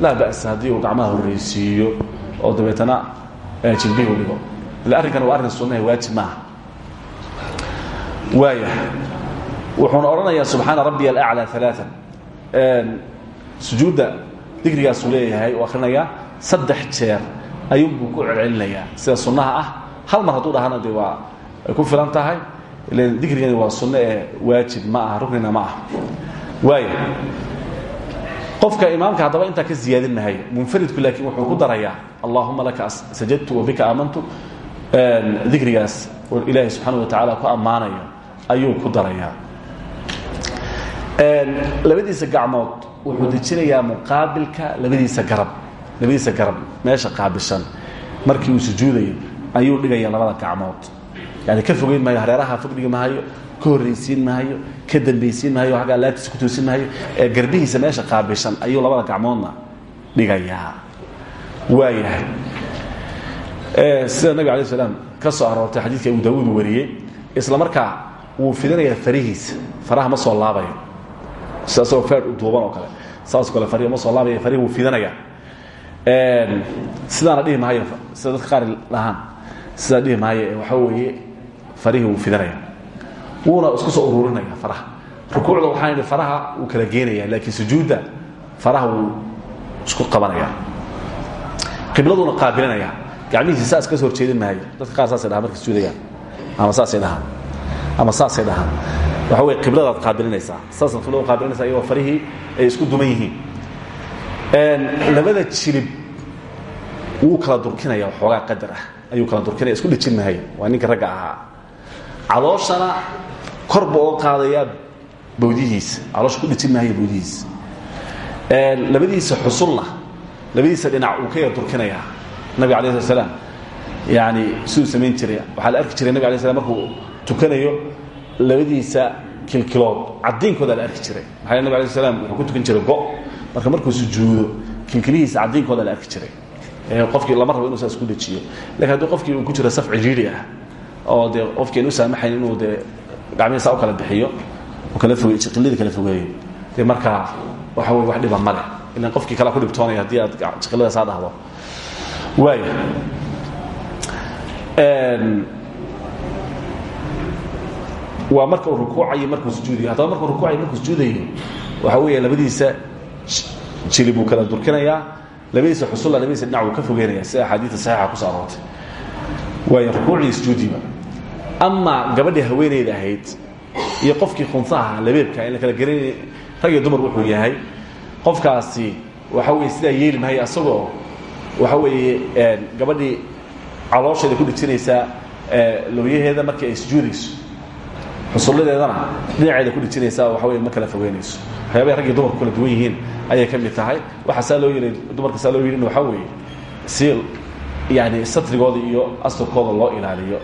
laa ba'sa haddii uu gacmaha horreysiiyo oo dabeetana jilbihii u dhigo. Ila arrinkan waa arrin sunnahe waajib maaha. Waaya wuxuuna odhanayaa subxaana rabbiya alaclى aaaa sujuudda digrigaasuu leeyahay u akhrinayaa saddex jeer ayuunbuu ku celcelinayaa. Sida sunnaha ah hal mar hadduu dhahana de waa ay ku filan tahay. Digrigani waa sunno ee waajib ma aha rugnina ma aha. Waaya qofka imaamka haddaba intaa ka ziyaadin mahay munfaridku laakiin wuxuu ku darayaa allahuma laka sajadtu wabika aamantu dikrigaas ilaahay subxaana wa tacaala ku ammaanayo ayuu ku darayaa. Labadiisa gacmood wuxuu dejinayaa muqaabilka labadiisa garab labadiisa garab meesha qaabilshan markii uu sujuudayo ayuu dhigaya labada gacmood yani ka fogeyn maayo hareeraha fog dhigi maayo ka maayo ka dambaysiin maayo agga laabtiisa ku toosin maayo. Ee garbihiisa meesha qaabilshan ayuu labada gacmoodna dhigayaa. Waayahay sida nabig alay slam ka soo aroortay xadiidka abu daawuud uu wariyey isla markaa wuu fidinayaa farihiisa faraha ma soo laabayo. Sida feer u duuban oo kale. Saasoo kale farihi ma soo laabaya farihi wuu fidinayaa sidaana dhihi maayo sida dadka qaar lahaan sidaa dhihi maayo weeye farihii wuu fidinaya wuuna isku soo ururinaya faraha. Rukuucda waxaan idhi faraha wuu kala geenaya laakiin sujuudda faraha wuu isku qabanaya qibladuuna qaabilinaya gacmihiisi saas ka soo horjeedin maayo. Dadka qaar saasay dhahaan markay sujuudayaan. Ama saasay dhahaan. Ama saasay dhahaan. Waxa weye qibladaad qaabilinaysaa. Saasaad qiblada qaabilinaysaa iyagoo farihii ay isku duman yihiin. Labada jilib wuu kala durkinaya waxoogaa qadar ah. Ayuu kala durkinaya isku dhejin maayo. Waa ninka ragga ahaa calooshana korba oo qaadayaa bawdihiisa caloosha ku dhejin maayo bawdihiisa labadiisa xusulna labadiisa dhinac uu ka yar durkinayaa nabig alay slat slam yani siduu samayn jiray. Waxaa la arki jiray nabig alay slam markuu tukanayo labadiisa kilkilood. Cadiinkooda la arki jiray. Maxaa nabig alay slam wuxuu ku tukan jiray go. Marka markuu sujuudo kilkilihiisa cadiinkooda la arki jiray. Qofkii lama rabo inu saas ku dejiyo laakiin haddii qofkii uu ku jiro saf cidhiiri ah oo dee qofkii aan u saamaxayn inuu dee gacmihi saa u kala bixiyo kala foge qilladii kala fogeeyo. Dee markaa waxa wey wax dhiba male ilan qofkii kala ku dhibtoonaya haddii aad jiqilada saa dhahdo waaya waa marka uu rukuucayo markuu sujuudayo haddaba markuu rukuucayo markuu sujuudayo waxa weeye labadiisa jili buu kala durkinayaa labadiisa xusulla labadiisa dhinac buu ka fogeynaya sida axaadiida saxiixa kuso aroortay. Waayo rukuucii sujuudiba amaa gabadhii haweenayda ahayd iyo qofkii khunsaha labeebka in la kala gelinay rag iyo dumar wuxuu yahay. Qofkaasi waxa weye sidaa yeeli mahay asagoo waxa weeye gabadhii caloosheeda ku dhijinaysaa lowyaheeda markii ay sujuudayso xusulladeedana dhinaceeda ku dhijinaysaa waxa weye ma kala fogeynayso waxyaabahay rag iyo dumarku kala duwan yihiin ayay ka mid tahay. Waxa saa loo yii dumarka saa loo yidhin waxaa weeye si yani satrigooda iyo asturkooda loo ilaaliyo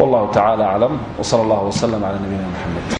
wallahu tacaala aclam wsala allah wslm cala nabiyina mxamed